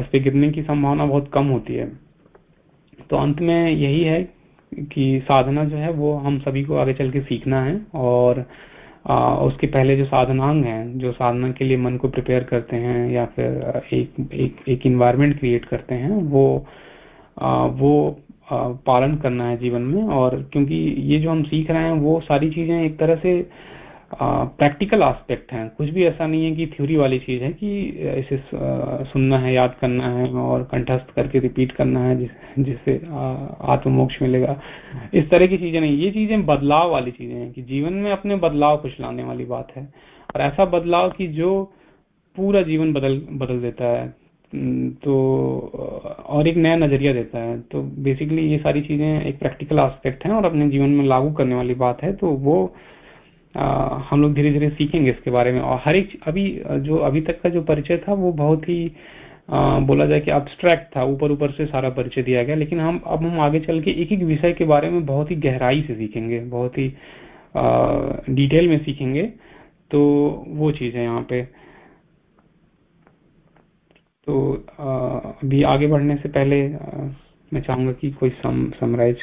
इस गिरने की संभावना बहुत कम होती है। तो अंत में यही है कि साधना जो है वो हम सभी को आगे चल के सीखना है और उसके पहले जो साधनांग हैं जो साधना के लिए मन को प्रिपेयर करते हैं या फिर एक एक एक इन्वायरमेंट क्रिएट करते हैं वो आ, वो आ, पालन करना है जीवन में। और क्योंकि ये जो हम सीख रहे हैं वो सारी चीज़ें एक तरह से प्रैक्टिकल एस्पेक्ट हैं। कुछ भी ऐसा नहीं है कि थ्योरी वाली चीज़ है कि इसे सुनना है याद करना है और कंठस्थ करके रिपीट करना है जिस, जिससे आत्मोक्ष मिलेगा। इस तरह की चीज़ें नहीं। ये चीज़ें बदलाव वाली चीज़ें हैं कि जीवन में अपने बदलाव कुछ लाने वाली बात है। और ऐसा बदलाव की जो पूरा जीवन बदल बदल देता है। तो और एक नया नज़रिया देता है। तो बेसिकली ये सारी चीज़ें एक प्रैक्टिकल आस्पेक्ट है और अपने जीवन में लागू करने वाली बात है। तो वो हम लोग धीरे धीरे सीखेंगे इसके बारे में। और हर एक अभी जो अभी तक का जो परिचय था वो बहुत ही आ, बोला जाए कि अब्स्ट्रैक्ट था। ऊपर ऊपर से सारा परिचय दिया गया। लेकिन हम अब हम आगे चल के एक एक विषय के बारे में बहुत ही गहराई से सीखेंगे। बहुत ही डिटेल में सीखेंगे। तो वो चीज़ है यहाँ पे। तो आ, अभी आगे बढ़ने से पहले आ, मैं चाहूँगा कि कोई सम, समराइज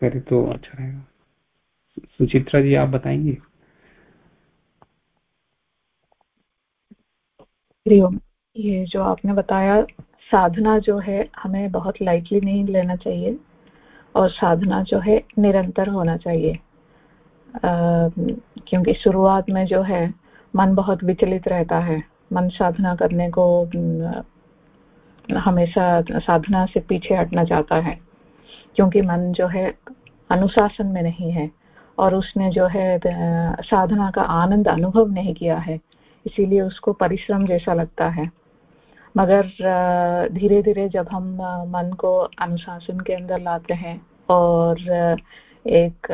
करे तो अच्छा रहेगा। सुचित्रा जी आप बताएँगे? ये जो आपने बताया साधना जो है हमें बहुत लाइटली नहीं लेना चाहिए और साधना जो है निरंतर होना चाहिए। आ, क्योंकि शुरुआत में जो है मन बहुत विचलित रहता है। मन साधना करने को हमेशा साधना से पीछे हटना चाहता है क्योंकि मन जो है अनुशासन में नहीं है। और उसने जो है साधना का आनंद अनुभव नहीं किया है। इसीलिए उसको परिश्रम जैसा लगता है। मगर धीरे धीरे जब हम मन को अनुशासन के अंदर लाते हैं और एक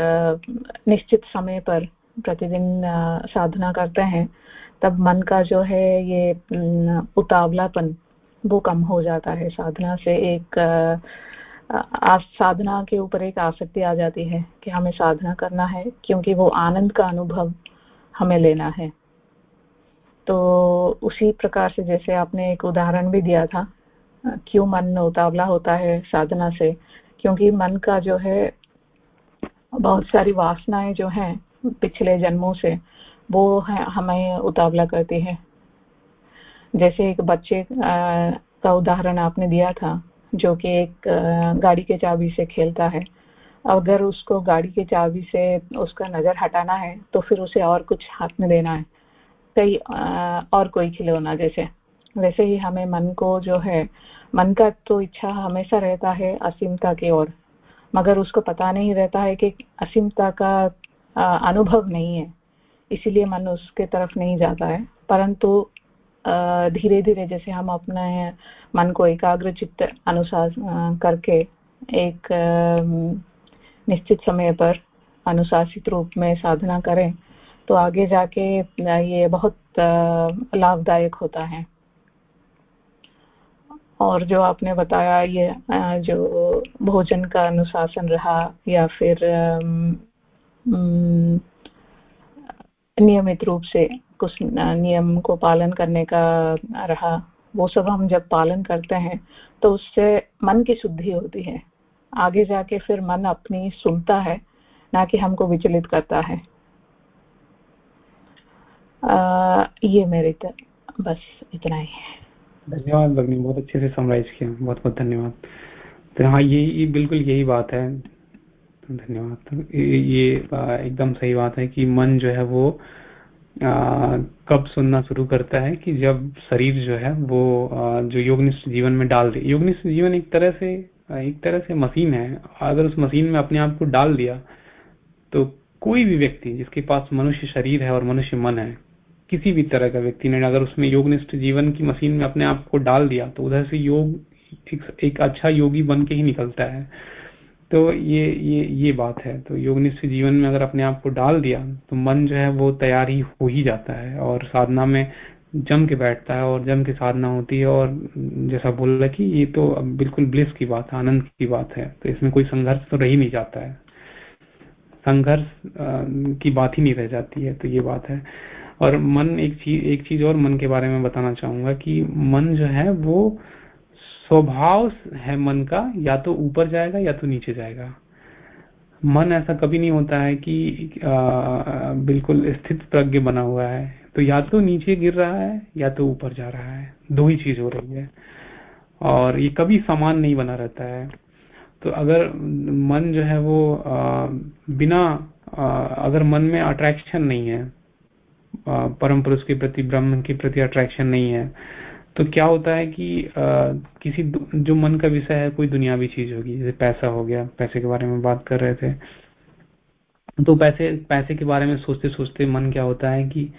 निश्चित समय पर प्रतिदिन साधना करते हैं, तब मन का जो है, ये उतावलापन वो कम हो जाता है। साधना से एक साधना के ऊपर एक आसक्ति आ जाती है कि हमें साधना करना है क्योंकि वो आनंद का अनुभव हमें लेना है। तो उसी प्रकार से जैसे आपने एक उदाहरण भी दिया था, क्यों मन उतावला होता है साधना से, क्योंकि मन का जो है, बहुत सारी वासनाएँ जो हैं पिछले जन्मों से, वो हमें उतावला करती है। जैसे एक बच्चे का उदाहरण आपने दिया था जो कि एक गाड़ी के चाबी से खेलता है। अगर उसको गाड़ी के चाबी से उसका नज़र हटाना है तो फिर उसे और कुछ हाथ में देना है। कई और कोई खिलौना जैसे। वैसे ही हमें मन को जो है, मन का तो इच्छा हमेशा रहता है असीमता की ओर। मगर उसको पता नहीं रहता है कि असीमता का अनुभव नहीं है। इसीलिए मन उसके तरफ़ नहीं जाता है। परंतु धीरे धीरे जैसे हम अपने मन को एकाग्र चित्त अनुसार करके एक निश्चित समय पर अनुशासित रूप में साधना करें तो आगे जाके ये बहुत लाभदायक होता है। और जो आपने बताया, ये जो भोजन का अनुशासन रहा या फिर नियमित रूप से कुछ नियम को पालन करने का रहा वो सब हम जब पालन करते हैं तो उससे मन की शुद्धि होती है। आगे जाके फिर मन अपनी सुनता है ना कि हमको विचलित करता है। आ, ये मेरे बस इतना ही है। धन्यवाद भगनी बहुत अच्छे से समराइज किया बहुत बहुत धन्यवाद। तो हाँ ये, ये बिल्कुल यही बात है। धन्यवाद। ये एकदम सही बात है कि मन जो है वो कब सुनना शुरू करता है कि जब शरीर जो है वो जो योगनिष्ठ जीवन में डाल दे। योगनिष्ठ जीवन एक तरह से एक तरह से मशीन है। अगर उस मशीन में अपने आप को डाल दिया तो कोई भी व्यक्ति जिसके पास मनुष्य शरीर है और मनुष्य मन है किसी भी तरह का व्यक्ति ने अगर उसमें योगनिष्ठ जीवन की मशीन में अपने आप को डाल दिया तो उधर से योग एक, एक अच्छा योगी बन के ही निकलता है। तो ये ये ये बात है। तो योग योगनिष्ठ जीवन में अगर अपने आप को डाल दिया तो मन जो है वो तैयार ही हो ही जाता है और साधना में जम के बैठता है और जम के साधना होती है और जैसा बोल कि ये तो बिल्कुल ब्लिस की बात है, आनंद की बात है। तो इसमें कोई संघर्ष तो रह ही नहीं जाता है। संघर्ष की बात ही नहीं रह जाती है तो ये बात है। और मन एक चीज़ एक चीज़ और मन के बारे में बताना चाहूँगा कि मन जो है वो स्वभाव है मन का या तो ऊपर जाएगा या तो नीचे जाएगा। मन ऐसा कभी नहीं होता है कि आ, बिल्कुल स्थित प्रज्ञ बना हुआ है। तो या तो नीचे गिर रहा है या तो ऊपर जा रहा है। दो ही चीज़ हो रही है। और ये कभी समान नहीं बना रहता है। तो अगर मन जो है वो आ, बिना आ, अगर मन में अट्रैक्शन नहीं है परम पुरुष के प्रति ब्रह्म के प्रति अट्रैक्शन नहीं है तो क्या होता है कि आ, किसी जो मन का विषय है कोई दुनियावी चीज़ होगी जैसे पैसा हो गया पैसे के बारे में बात कर रहे थे। तो पैसे पैसे के बारे में सोचते सोचते मन क्या होता है कि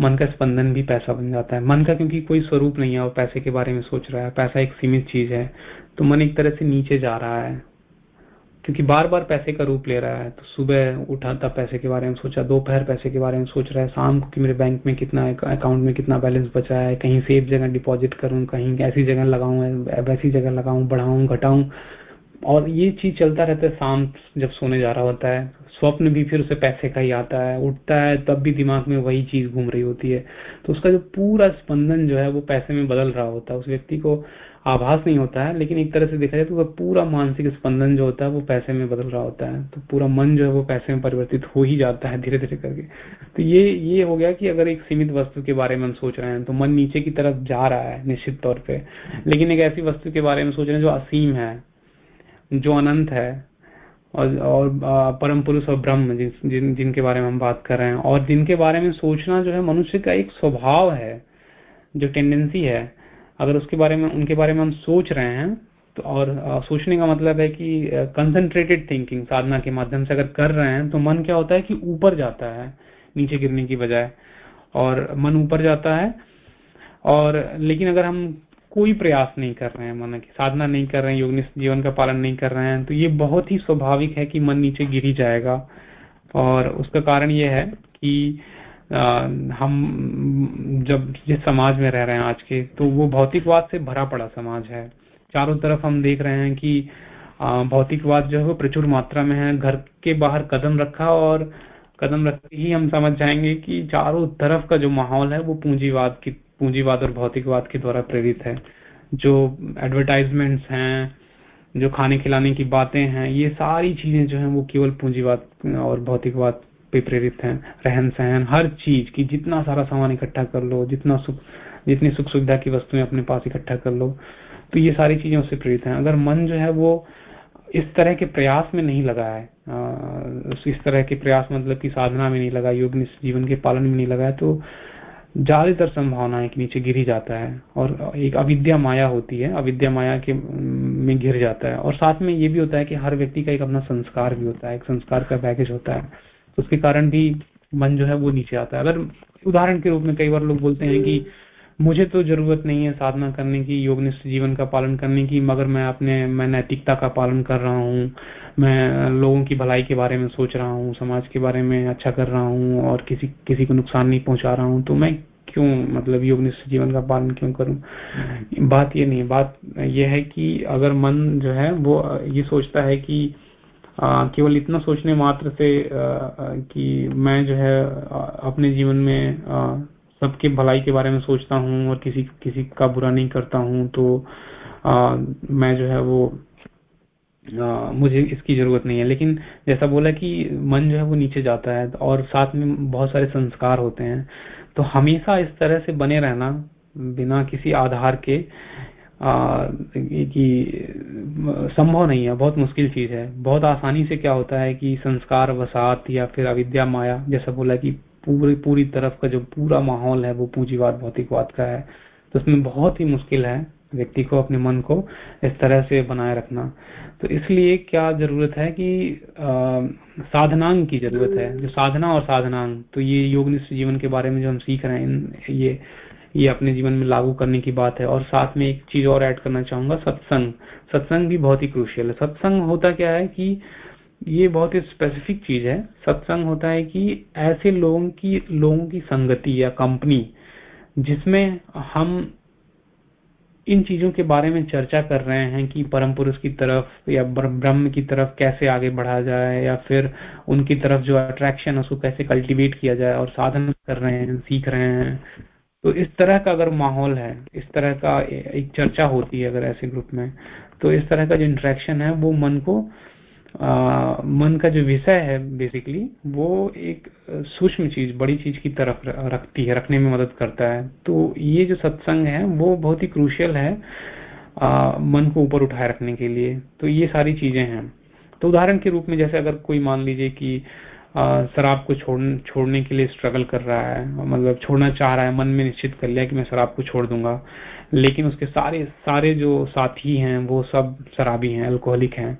मन का स्पंदन भी पैसा बन जाता है। मन का क्योंकि कोई स्वरूप नहीं है वो पैसे के बारे में सोच रहा है पैसा एक सीमित चीज़ है। तो मन एक तरह से नीचे जा रहा है। क्योंकि बार बार पैसे का रूप ले रहा है तो सुबह उठा था पैसे के बारे में सोचा, दोपहर पैसे के बारे में सोच रहा है, शाम को कि मेरे बैंक में कितना अकाउंट में कितना बैलेंस बचा है, कहीं सेफ़ जगह डिपॉजिट करूँ, कहीं ऐसी जगह लगाऊँ वैसी जगह लगाऊँ, बढ़ाऊं, घटाऊं, और ये चीज़ चलता रहता है शाम जब सोने जा रहा होता है, स्वप्न भी फिर उसे पैसे का ही आता है, उठता है, तब भी दिमाग में वही चीज़ घूम रही होती है तो उसका जो पूरा स्पंदन जो है वो पैसे में बदल रहा होता है, उस व्यक्ति को आभास नहीं होता है लेकिन एक तरह से देखा जाए तो पूरा मानसिक स्पंदन जो होता है वो पैसे में बदल रहा होता है। तो पूरा मन जो है वो पैसे में परिवर्तित हो ही जाता है धीरे धीरे करके। तो ये ये हो गया कि अगर एक सीमित वस्तु के बारे में हम सोच रहे हैं तो मन नीचे की तरफ़ जा रहा है निश्चित तौर पर लेकिन एक ऐसी वस्तु के बारे में सोच रहे हैं जो असीम है जो अनंत है और, और परम पुरुष और ब्रह्म जिन, जिन जिनके बारे में हम बात कर रहे हैं। और जिनके बारे में सोचना जो है मनुष्य का एक स्वभाव है जो टेंडेंसी है अगर उसके बारे में, उनके बारे में हम सोच रहे हैं तो और सोचने का मतलब है कि कंसंट्रेटेड थिंकिंग साधना के माध्यम से अगर कर रहे हैं तो मन क्या होता है कि ऊपर जाता है, नीचे गिरने की बजाय। और मन ऊपर जाता है, और लेकिन अगर हम कोई प्रयास नहीं कर रहे हैं, मन की साधना नहीं कर रहे हैं योग जीवन का पालन नहीं कर रहे हैं तो ये बहुत ही स्वाभाविक है कि मन नीचे गिरी जाएगा। और उसका कारण ये है कि हम जब जिस समाज में रह रहे हैं आज के तो वो भौतिकवाद से भरा पड़ा समाज है। चारों तरफ़ हम देख रहे हैं कि भौतिकवाद जो है वो प्रचुर मात्रा में है। घर के बाहर कदम रखा और कदम रखते ही हम समझ जाएँगे कि चारों तरफ़ का जो माहौल है वो पूंजीवाद की, पूंजीवाद और भौतिकवाद के द्वारा प्रेरित है। जो एडवर्टाइजमेंट्स हैं, जो खाने खिलाने की बातें हैं, ये सारी चीज़ें जो हैं वो केवल पूंजीवाद और भौतिकवाद पे प्रेरित हैं रहन सहन हर चीज़ की, जितना सारा सामान इकट्ठा कर लो, जितना सुख, जितनी सुख सुविधा की वस्तुएँ अपने पास इकट्ठा कर लो तो ये सारी चीज़ें उससे प्रेरित हैं। अगर मन जो है वो इस तरह के प्रयास में नहीं लगा है इस तरह के प्रयास मतलब की साधना में नहीं लगा, योग जीवन के पालन में नहीं लगा है तो ज़्यादातर संभावना है कि नीचे गिर ही जाता है और एक अविद्या माया होती है, अविद्या माया के में गिर जाता है। और साथ में ये भी होता है कि हर व्यक्ति का एक अपना संस्कार भी होता है, एक संस्कार का पैकेज होता है। उसके कारण भी मन जो है वो नीचे आता है। अगर उदाहरण के रूप में कई बार लोग बोलते हैं कि मुझे तो ज़रूरत नहीं है साधना करने की, योगनिष्ठ जीवन का पालन करने की, मगर मैं अपने, मैं नैतिकता का पालन कर रहा हूँ, मैं लोगों की भलाई के बारे में सोच रहा हूँ, समाज के बारे में अच्छा कर रहा हूँ और किसी किसी को नुकसान नहीं पहुँचा रहा हूँ तो मैं क्यों मतलब योगनिष्ठ जीवन का पालन क्यों करूँ? बात ये नहीं बात यह है कि अगर मन जो है वो ये सोचता है कि केवल इतना सोचने मात्र से कि मैं जो है अपने जीवन में सबके भलाई के बारे में सोचता हूँ और किसी किसी का बुरा नहीं करता हूँ तो आ, मैं जो है वो आ, मुझे इसकी ज़रूरत नहीं है। लेकिन जैसा बोला कि मन जो है वो नीचे जाता है और साथ में बहुत सारे संस्कार होते हैं। तो हमेशा इस तरह से बने रहना बिना किसी आधार के कि संभव नहीं है बहुत मुश्किल चीज़ है। बहुत आसानी से क्या होता है कि संस्कार वसात या फिर अविद्या माया जैसा बोला कि पूरी पूरी तरफ़ का जो पूरा माहौल है वो पूंजीवाद भौतिकवाद का है। तो उसमें बहुत ही मुश्किल है व्यक्ति को अपने मन को इस तरह से बनाए रखना। तो इसलिए क्या ज़रूरत है कि आ, साधनांग की ज़रूरत है। जो साधना और साधनांग तो ये योग जीवन के बारे में जो हम सीख रहे हैं ये ये अपने जीवन में लागू करने की बात है। और साथ में एक चीज़ और ऐड करना चाहूँगा, सत्संग। सत्संग भी बहुत ही क्रूशियल है। सत्संग होता क्या है कि ये बहुत ही स्पेसिफिक चीज़ है। सत्संग होता है कि ऐसे लोगों की लोगों की संगति या कंपनी जिसमें हम इन चीज़ों के बारे में चर्चा कर रहे हैं कि परम पुरुष की तरफ़ या ब्रह्म की तरफ़ कैसे आगे बढ़ा जाए या फिर उनकी तरफ़ जो अट्रैक्शन है, उसको कैसे कल्टीवेट किया जाए और साधन कर रहे हैं, सीख रहे हैं। तो इस तरह का अगर माहौल है इस तरह का एक चर्चा होती है अगर ऐसे ग्रुप में तो इस तरह का जो इंट्रैक्शन है वो मन को आ, मन का जो विषय है बेसिकली वो एक सूक्ष्म चीज़ बड़ी चीज़ की तरफ़ रखती है रखने में मदद करता है। तो ये जो सत्संग है वो बहुत ही क्रूशियल है आ, मन को ऊपर उठाए रखने के लिए। तो ये सारी चीज़ें हैं। तो उदाहरण के रूप में जैसे अगर कोई मान लीजिए कि शराब को छोड़, छोड़ने के लिए स्ट्रगल कर रहा है मतलब छोड़ना चाह रहा है, मन में निश्चित कर लिया कि मैं शराब को छोड़ दूँगा। लेकिन उसके सारे सारे जो साथी हैं, वो सब शराबी हैं अल्कोहलिक हैं।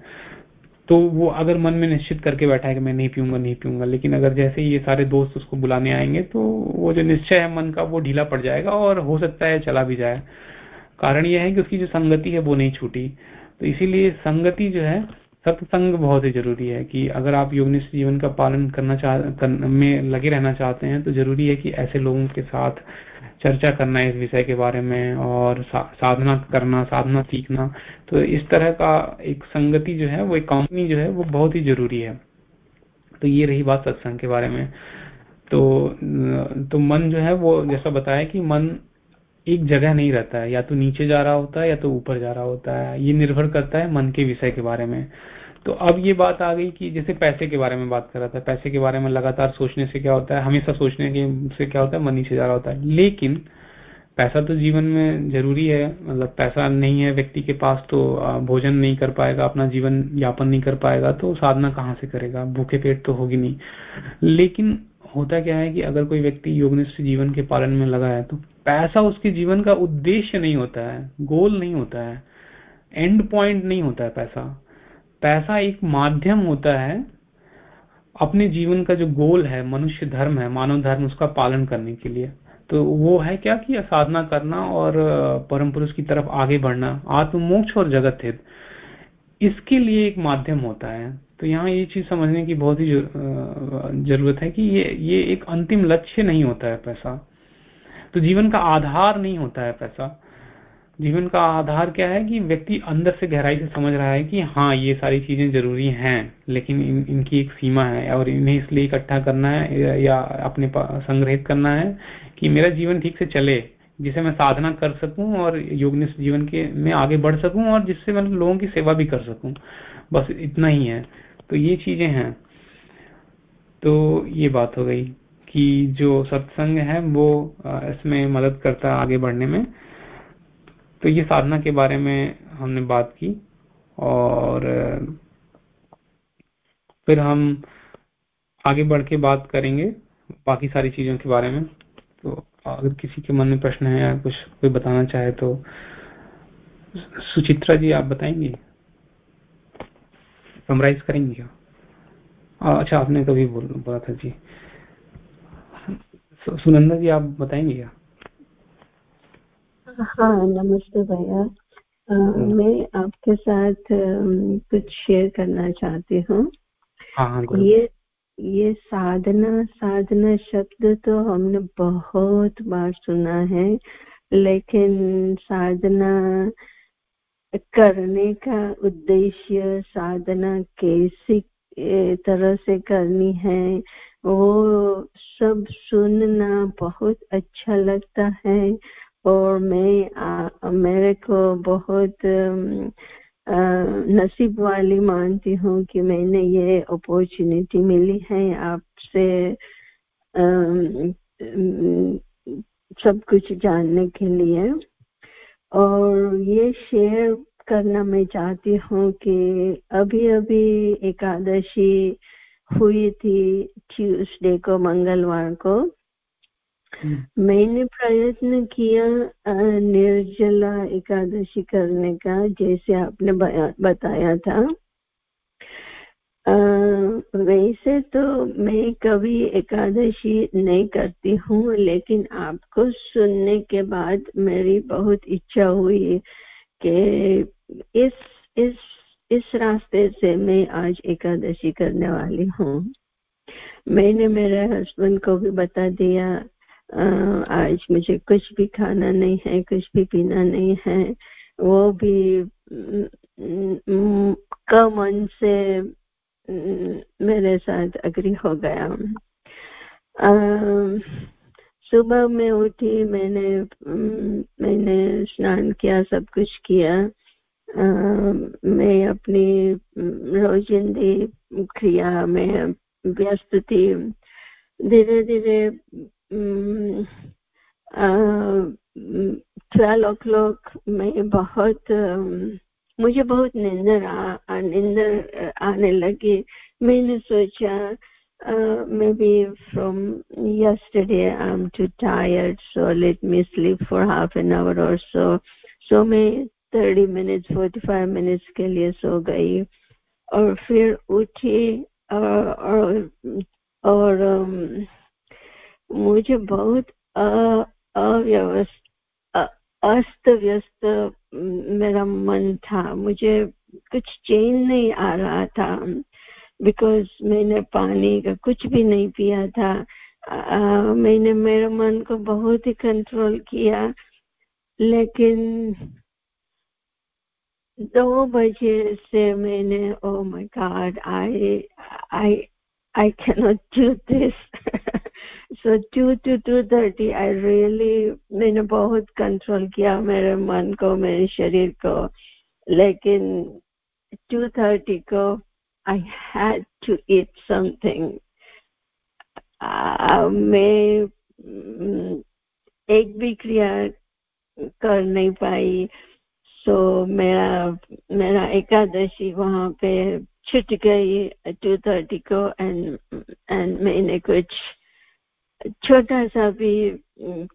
तो वो अगर मन में निश्चित करके बैठा है कि मैं नहीं पीऊँगा नहीं पीऊँगा, लेकिन अगर जैसे ही ये सारे दोस्त उसको बुलाने आएँगे तो वो जो निश्चय है मन का, वो ढीला पड़ जाएगा और हो सकता है चला भी जाए। कारण यह है कि उसकी जो संगति है, वो नहीं छूटी। तो इसीलिए संगति जो है सत्संग बहुत ही ज़रूरी है कि अगर आप योगनिष्ठ जीवन का पालन करना चाह कर, में लगे रहना चाहते हैं तो ज़रूरी है कि ऐसे लोगों के साथ चर्चा करना इस विषय के बारे में और सा, साधना करना साधना सीखना। तो इस तरह का एक संगति जो है वो एक कंपनी जो है वो बहुत ही ज़रूरी है। तो ये रही बात सत्संग के बारे में। तो तो मन जो है वो जैसा बताया कि मन एक जगह नहीं रहता है। या तो नीचे जा रहा होता है या तो ऊपर जा रहा होता है। ये निर्भर करता है मन के विषय के बारे में। तो अब ये बात आ गई कि जैसे पैसे के बारे में बात कर रहा था। पैसे के बारे में लगातार सोचने से क्या होता है? हमेशा सोचने के, से क्या होता है? मन नीचे जा रहा होता है। लेकिन पैसा तो जीवन में ज़रूरी है। मतलब पैसा नहीं है व्यक्ति के पास तो भोजन नहीं कर पाएगा, अपना जीवन यापन नहीं कर पाएगा तो साधना कहाँ से करेगा? भूखे पेट तो होगी नहीं। लेकिन होता क्या है कि अगर कोई व्यक्ति योगनिष्ठ जीवन के पालन में लगा है तो पैसा उसके जीवन का उद्देश्य नहीं होता है, गोल नहीं होता है एंड पॉइंट नहीं होता है पैसा। पैसा एक माध्यम होता है अपने जीवन का जो गोल है, मनुष्य धर्म है, मानव धर्म, उसका पालन करने के लिए। तो वो है क्या कि साधना करना और परम पुरुष की तरफ़ आगे बढ़ना आत्मोक्ष और जगत हित, इसके लिए एक माध्यम होता है। तो यहाँ ये चीज़ समझने की बहुत ही ज़रूरत है कि ये ये एक अंतिम लक्ष्य नहीं होता है पैसा। तो जीवन का आधार नहीं होता है पैसा। जीवन का आधार क्या है कि व्यक्ति अंदर से गहराई से समझ रहा है कि हाँ ये सारी चीज़ें ज़रूरी हैं लेकिन इन, इनकी एक सीमा है और इन्हें इसलिए इकट्ठा करना है या अपने संग्रहित करना है कि मेरा जीवन ठीक से चले जिसे मैं साधना कर सकूँ और योगनिष्ठ जीवन के में आगे बढ़ सकूँ और जिससे मैं लोगों की सेवा भी कर सकूँ। बस इतना ही है। तो ये चीज़ें हैं। तो ये बात हो गई कि जो सत्संग है वो इसमें मदद करता है आगे बढ़ने में। तो ये साधना के बारे में हमने बात की और, फिर हम आगे बढ़ के बात करेंगे बाकी सारी चीज़ों के बारे में। तो अगर किसी के मन में प्रश्न है या कुछ कोई बताना चाहे तो सुचित्रा जी आप बताएँगे? समराइज करेंगे क्या? अच्छा आपने कभी बोल बोला था जी। सुनंदा जी आप बताएँगे क्या? हाँ नमस्ते भैया। हम्म। मैं आपके साथ कुछ शेयर करना चाहती हूँ। हाँ, हाँ ये ये साधना साधना शब्द तो हमने बहुत बार सुना है लेकिन साधना करने का उद्देश्य साधना कैसी तरह से करनी है वो सब सुनना बहुत अच्छा लगता है। और मैं आ, मेरे को बहुत नसीब वाली मानती हूँ कि मैंने ये अपॉर्चुनिटी मिली है आपसे सब कुछ जानने के लिए। और ये शेयर करना मैं चाहती हूँ कि अभी अभी एकादशी हुई थी ट्यूसडे को मंगलवार को हम्म। मैंने प्रयत्न किया निर्जला एकादशी करने का जैसे आपने बताया था वैसे तो मैं कभी एकादशी नहीं करती हूँ, लेकिन आपको सुनने के बाद मेरी बहुत इच्छा हुई कि इस इस इस रास्ते से मैं आज एकादशी करने वाली हूँ। मैंने मेरे हस्बैंड को भी बता दिया आज मुझे कुछ भी खाना नहीं है, कुछ भी पीना नहीं है, वो भी कम मन से मेरे साथ अग्री हो गया। सुबह में उठी मैंने मैंने स्नान किया सब कुछ किया। आ, मैं अपनी रोजिंदी क्रिया में व्यस्त थी। धीरे धीरे ट्वेल्व ओ क्लॉक में बहुत मुझे बहुत निंदर निंद आने लगी। मैंने सोचा maybe from yesterday I am too tired so let me sleep for half an hour और सो सो मैं thirty minutes forty five minutes के लिए सो गई और फिर उठी और और, मुझे बहुत अव्यवस्थ अस्त व्यस्त मेरा मन था। मुझे कुछ चैन नहीं आ रहा था बिकॉज़ मैंने पानी का कुछ भी नहीं पिया था। आ, मैंने मेरे मन को बहुत ही कंट्रोल किया। लेकिन दो बजे से मैंने ओ my God I I cannot do this so two two two thirty I really मैंने बहुत कंट्रोल किया मेरे मन को मेरे शरीर को. लेकिन टू थर्टी को I had to eat something मैं एक भी क्रिया कर नहीं पाई. सो so, मेरा मेरा एकादशी वहाँ पे गई टू थर्टी को एंड एंड मैंने कुछ छोटा सा भी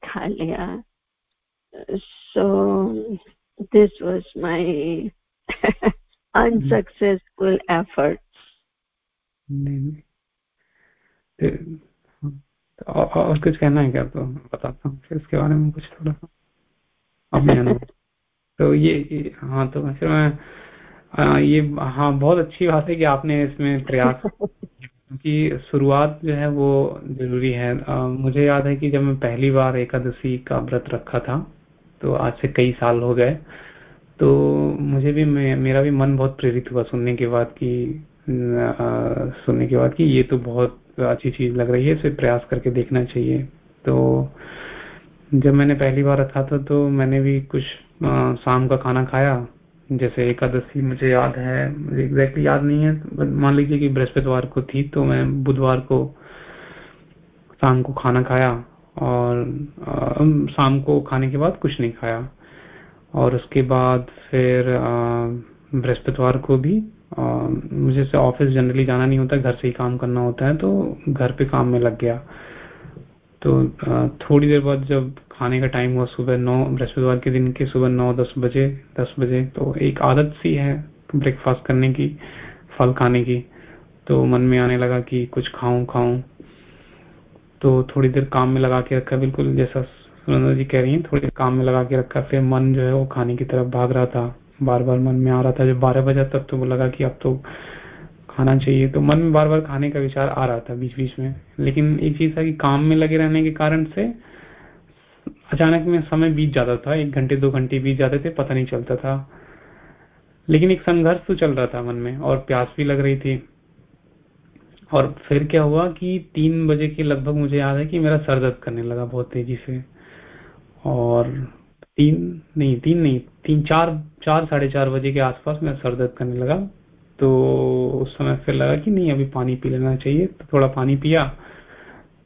खा लिया so this was my unsuccessful effort और कुछ कहना है क्या? तो बताता हूँ फिर इसके बारे में कुछ थोड़ा अनुभव तो ये हाँ तो फिर मैं आ, ये हाँ बहुत अच्छी बात है कि आपने इसमें प्रयास [laughs] क्योंकि शुरुआत जो है वो ज़रूरी है। आ, मुझे याद है कि जब मैं पहली बार एकादशी का व्रत रखा था तो आज से कई साल हो गए। तो मुझे भी मेरा भी मन बहुत प्रेरित हुआ सुनने के बाद कि सुनने के बाद कि ये तो बहुत अच्छी चीज़ लग रही है इसे प्रयास करके देखना चाहिए। तो जब मैंने पहली बार रखा था तो मैंने भी कुछ आ, शाम का खाना खाया। जैसे एकादशी मुझे याद है मुझे एग्जैक्टली याद नहीं है मान लीजिए कि बृहस्पतिवार को थी तो मैं बुधवार को शाम को खाना खाया और शाम को खाने के बाद कुछ नहीं खाया। और उसके बाद फिर बृहस्पतिवार को भी आ, मुझे से ऑफ़िस जनरली जाना नहीं होता घर से ही काम करना होता है तो घर पे काम में लग गया। तो थोड़ी देर बाद जब खाने का टाइम हुआ सुबह नौ, बृहस्पतिवार के दिन के सुबह नौ, दस बजे दस बजे। तो एक आदत सी है ब्रेकफास्ट करने की, फल खाने की। तो मन में आने लगा कि कुछ खाऊं खाऊं। तो थोड़ी देर काम में लगा के रखा, बिल्कुल जैसा सुनंदा जी कह रही हैं, थोड़ी देर काम में लगा के रखा, फिर मन जो है वो खाने की तरफ़ भाग रहा था। बार बार मन में आ रहा था, जब बारह बजा तब तो वो लगा कि अब तो खाना चाहिए। तो मन में बार बार खाने का विचार आ रहा था बीच बीच में। लेकिन एक चीज़ था कि काम में लगे रहने के कारण से अचानक में समय बीत जाता था, एक घंटे, दो घंटे बीत जाते थे, पता नहीं चलता था। लेकिन एक संघर्ष तो चल रहा था मन में, और प्यास भी लग रही थी। और फिर क्या हुआ कि तीन बजे के लगभग मुझे याद है कि मेरा सर दर्द करने लगा बहुत तेज़ी से। और तीन, नहीं तीन नहीं, तीन, चार चार, साढ़े चार बजे के आसपास मेरा सर दर्द करने लगा। तो उस समय फिर लगा कि नहीं, अभी पानी पी लेना चाहिए। तो थोड़ा पानी पिया,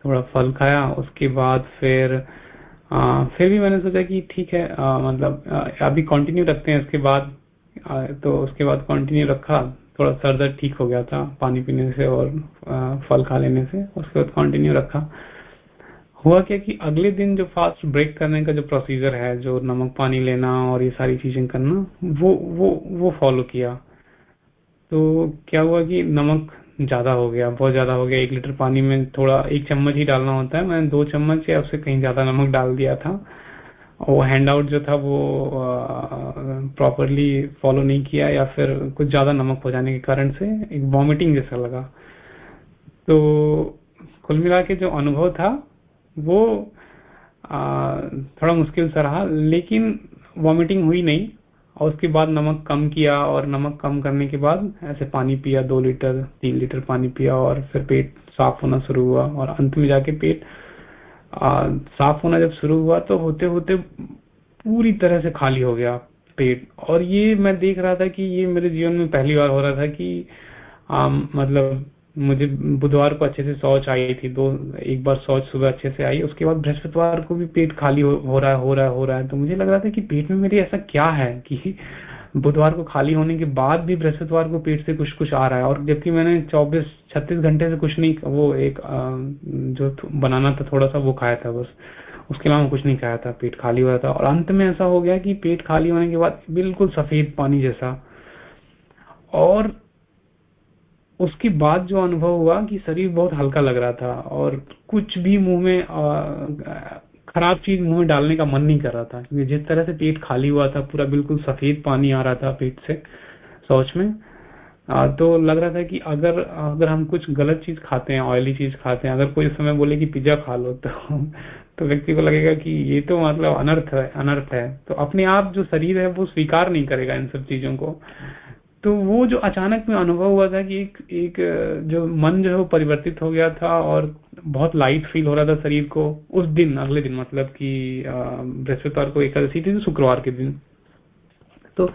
थोड़ा फल खाया, उसके बाद फिर आ, फिर भी मैंने सोचा कि ठीक है आ, मतलब आ, अभी कंटिन्यू रखते हैं इसके बाद आ, तो उसके बाद कंटिन्यू रखा थोड़ा सर दर्द ठीक हो गया था पानी पीने से और आ, फल खा लेने से उसके बाद कंटिन्यू रखा। हुआ क्या कि अगले दिन जो फास्ट ब्रेक करने का जो प्रोसीजर है जो नमक पानी लेना और ये सारी चीज़ें करना वो वो वो फॉलो किया। तो क्या हुआ कि नमक ज़्यादा हो गया बहुत ज़्यादा हो गया। एक लीटर पानी में थोड़ा एक चम्मच ही डालना होता है। मैंने दो चम्मच या उससे कहीं ज़्यादा नमक डाल दिया था। और हैंड आउट जो था वो प्रॉपरली फॉलो नहीं किया या फिर कुछ ज़्यादा नमक हो जाने के कारण से एक वॉमिटिंग जैसा लगा। तो कुल मिला के जो अनुभव था वो आ, थोड़ा मुश्किल सा रहा लेकिन वॉमिटिंग हुई नहीं। और उसके बाद नमक कम किया और नमक कम करने के बाद ऐसे पानी पिया दो लीटर तीन लीटर पानी पिया और फिर पेट साफ़ होना शुरू हुआ और अंत में जाके पेट आ, साफ़ होना जब शुरू हुआ तो होते होते पूरी तरह से खाली हो गया पेट। और ये मैं देख रहा था कि ये मेरे जीवन में पहली बार हो रहा था कि आ, मतलब मुझे बुधवार को अच्छे से शौच आई थी दो एक बार शौच सुबह अच्छे से आई उसके बाद बृहस्पतिवार को भी पेट खाली हो, हो रहा है हो रहा है हो रहा है तो मुझे लग रहा था कि पेट में मेरे ऐसा क्या है कि बुधवार को खाली होने के बाद भी बृहस्पतिवार को पेट से कुछ कुछ आ रहा है और जबकि मैंने 24 36 घंटे से कुछ नहीं वो एक जो बनाना था थोड़ा सा वो खाया था बस उसके अलावा कुछ नहीं खाया था पेट खाली हो रहा था और अंत में ऐसा हो गया कि पेट खाली होने के बाद बिल्कुल सफ़ेद पानी जैसा और उसके बाद जो अनुभव हुआ कि शरीर बहुत हल्का लग रहा था और कुछ भी मुँह में खराब चीज़ मुँह में डालने का मन नहीं कर रहा था। क्योंकि जिस तरह से पेट खाली हुआ था पूरा बिल्कुल सफ़ेद पानी आ रहा था पेट से शौच में आ, तो लग रहा था कि अगर अगर हम कुछ गलत चीज़ खाते हैं ऑयली चीज़ खाते हैं अगर कोई समय बोले कि पिज्जा खा लो तो तो व्यक्ति को लगेगा कि ये तो मतलब अनर्थ है अनर्थ है। तो अपने आप जो शरीर है वो स्वीकार नहीं करेगा इन सब चीज़ों को। तो वो जो अचानक में अनुभव हुआ था कि एक एक, जो मन जो है वो परिवर्तित हो गया था और बहुत लाइट फील हो रहा था शरीर को, उस दिन, अगले दिन मतलब कि बृहस्पतिवार को एकादशी थी तो शुक्रवार के दिन। तो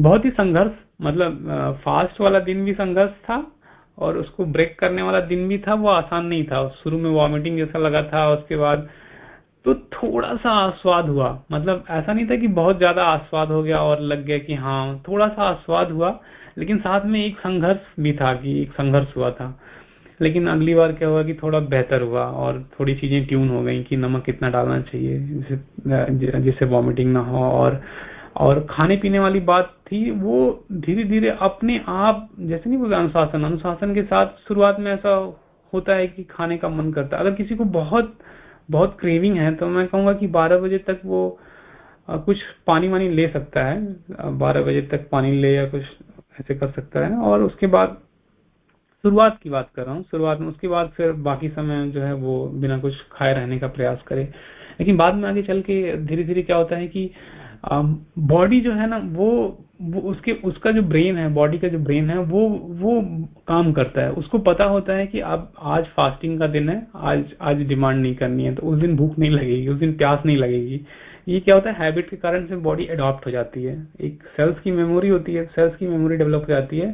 बहुत ही संघर्ष मतलब फास्ट वाला दिन भी संघर्ष था और उसको ब्रेक करने वाला दिन भी था, वो आसान नहीं था। शुरू में वॉमिटिंग जैसा लगा था, उसके बाद तो थोड़ा सा आस्वाद हुआ। मतलब ऐसा नहीं था कि बहुत ज़्यादा आस्वाद हो गया और लग गया कि हाँ थोड़ा सा आस्वाद हुआ, लेकिन साथ में एक संघर्ष भी था कि एक संघर्ष हुआ था। लेकिन अगली बार क्या हुआ कि थोड़ा बेहतर हुआ और थोड़ी चीज़ें ट्यून हो गई कि नमक कितना डालना चाहिए जिससे वॉमिटिंग ना हो और और खाने पीने वाली बात थी, वो धीरे धीरे अपने आप, जैसे नहीं बोलते अनुशासन अनुशासन के साथ शुरुआत में ऐसा होता है कि खाने का मन करता है। अगर किसी को बहुत बहुत क्रेविंग है तो मैं कहूँगा कि 12 बजे तक वो कुछ पानी वानी ले सकता है। 12 बजे तक पानी ले या कुछ ऐसे कर सकता है। और उसके बाद शुरुआत की बात कर रहा हूँ, शुरुआत में उसके बाद फिर बाकी समय जो है वो बिना कुछ खाए रहने का प्रयास करे। लेकिन बाद में आगे चल के धीरे धीरे क्या होता है कि बॉडी जो है ना, वो वो उसके, उसका जो ब्रेन है बॉडी का जो ब्रेन है, वो वो काम करता है। उसको पता होता है कि अब आज फास्टिंग का दिन है, आज आज डिमांड नहीं करनी है तो उस दिन भूख नहीं लगेगी, उस दिन प्यास नहीं लगेगी। ये क्या होता है हैबिट के कारण से बॉडी अडॉप्ट हो जाती है। एक सेल्स की मेमोरी होती है सेल्स की मेमोरी डेवलप हो जाती है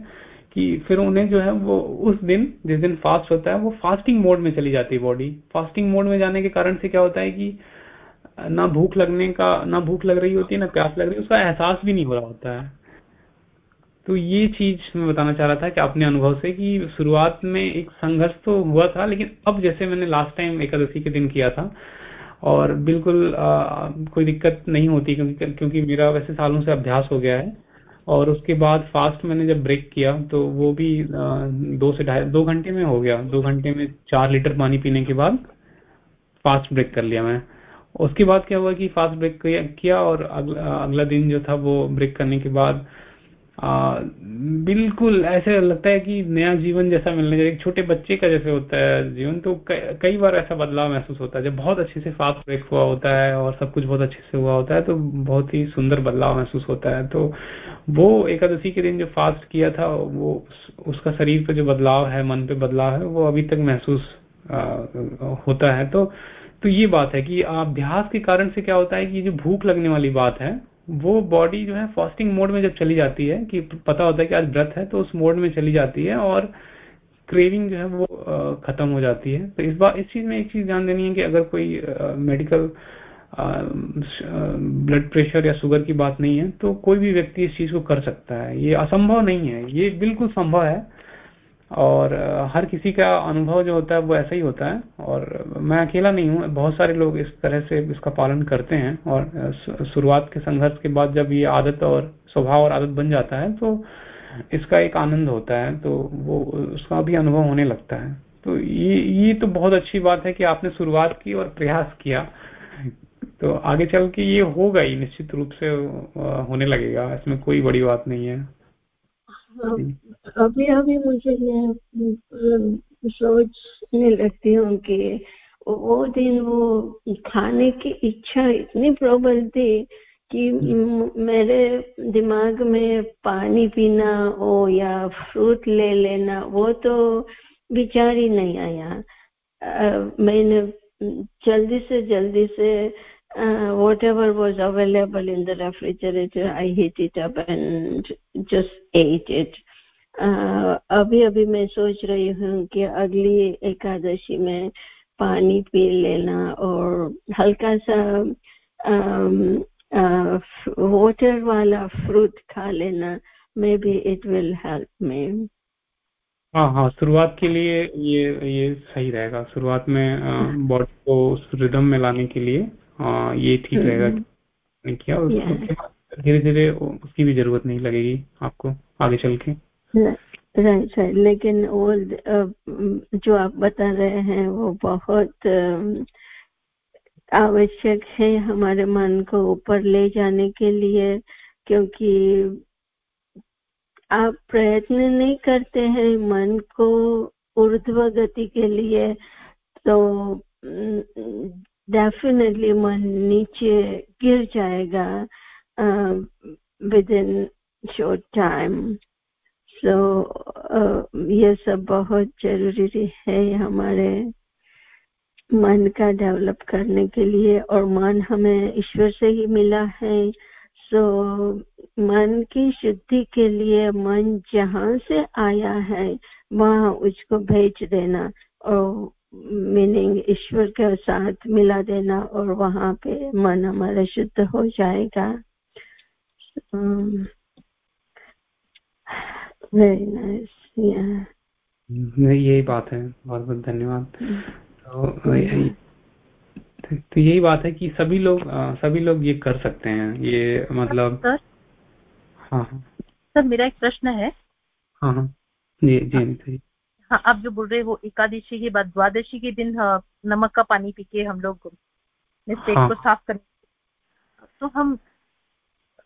कि फिर उन्हें जो है, वो उस दिन, जिस दिन फास्ट होता है, वो फास्टिंग मोड में चली जाती है बॉडी फास्टिंग मोड में जाने के कारण से क्या होता है कि ना भूख लगने का ना भूख लग रही होती है ना प्यास लग रही है उसका एहसास भी नहीं हो रहा होता है। तो ये चीज़ मैं बताना चाह रहा था कि अपने अनुभव से कि शुरुआत में एक संघर्ष तो हुआ था लेकिन अब जैसे मैंने लास्ट टाइम एकादशी के दिन किया था और बिल्कुल आ, कोई दिक्कत नहीं होती क्योंकि क्योंकि मेरा वैसे सालों से अभ्यास हो गया है और उसके बाद फास्ट मैंने जब ब्रेक किया तो वो भी आ, दो से ढाई दो घंटे में हो गया। दो घंटे में चार लीटर पानी पीने के बाद फास्ट ब्रेक कर लिया मैं। उसके बाद क्या हुआ कि फास्ट ब्रेक किया और अगला, अगला दिन जो था वो ब्रेक करने के बाद आ, बिल्कुल ऐसे लगता है कि नया जीवन जैसा मिलने एक छोटे बच्चे का जैसे होता है जीवन तो कई बार ऐसा बदलाव महसूस होता है। जब बहुत अच्छे से फास्ट ब्रेक हुआ होता है और सब कुछ बहुत अच्छे से हुआ होता है तो बहुत ही सुंदर बदलाव महसूस होता है। तो वो एकादशी के दिन जो फास्ट किया था वो उसका शरीर पे जो बदलाव है मन पे बदलाव है वो अभी तक महसूस आ, होता है। तो तो ये बात है कि अभ्यास के कारण से क्या होता है कि जो भूख लगने वाली बात है, वो बॉडी जो है फास्टिंग मोड में जब चली जाती है, कि पता होता है कि आज व्रत है तो उस मोड में चली जाती है और क्रेविंग जो है वो खत्म हो जाती है। तो इस बार इस चीज़ में एक चीज़ ध्यान देनी है कि अगर कोई मेडिकल ब्लड प्रेशर या शुगर की बात नहीं है तो कोई भी व्यक्ति इस चीज़ को कर सकता है। ये असंभव नहीं है। ये बिल्कुल संभव है और हर किसी का अनुभव जो होता है वो ऐसा ही होता है। और, मैं अकेला नहीं हूँ, बहुत सारे लोग इस तरह से इसका पालन करते हैं। और शुरुआत के संघर्ष के बाद जब ये आदत और स्वभाव और आदत बन जाता है तो इसका एक आनंद होता है तो वो, उसका भी अनुभव होने लगता है। तो ये ये तो बहुत अच्छी बात है कि आपने शुरुआत की और प्रयास किया। तो आगे चल के ये होगा ही, निश्चित रूप से होने लगेगा। इसमें कोई बड़ी बात नहीं है। अभी अभी मुझे मैं सोचने लगती हूँ कि वो दिन वो खाने की इच्छा इतनी प्रबल थी कि मेरे दिमाग में पानी पीना हो या फ्रूट ले लेना, वो तो विचार ही नहीं आया। मैंने जल्दी से जल्दी से uh, whatever was available in the refrigerator i heat it up and just ate it. Uh, अभी अभी मैं सोच रही हूँ कि अगली एकादशी में पानी पी लेना और हल्का सा वाटर um, uh, वाला फ्रूट खा लेना maybe it will help me हाँ हाँ शुरुआत के लिए ये ये सही रहेगा। शुरुआत में बॉडी को उस रिदम में लाने के लिए हाँ ये ठीक हम्म, रहेगा। हम्म। किया उसके बाद धीरे धीरे उसकी भी ज़रूरत नहीं लगेगी आपको आगे चल के। राइट राइट लेकिन वो जो आप बता रहे हैं वो बहुत आवश्यक है हमारे मन को ऊपर ले जाने के लिए क्योंकि आप प्रयत्न नहीं करते हैं मन को ऊर्ध्व गति के लिए तो डेफिनेटली मन नीचे गिर जाएगा within short time so ये सब बहुत ज़रूरी है हमारे मन का डेवलप करने के लिए और मन हमें ईश्वर से ही मिला है। सो मन की शुद्धि के लिए मन जहाँ से आया है, वहाँ उसको भेज देना और मीनिंग ईश्वर के साथ मिला देना और वहाँ पे मन हमारा शुद्ध हो जाएगा। वेरी नाइस यही बात है। बहुत बहुत धन्यवाद। तो तो यही बात है कि सभी लोग सभी लोग ये कर सकते हैं। ये मतलब सर? हाँ हाँ। सर मेरा एक प्रश्न है। हाँ हाँ। जी जी हाँ आप जो बोल रहे हो एकादशी के बाद द्वादशी के दिन हाँ, नमक का पानी पी के हम लोग पेट हाँ, को साफ़ कर तो हम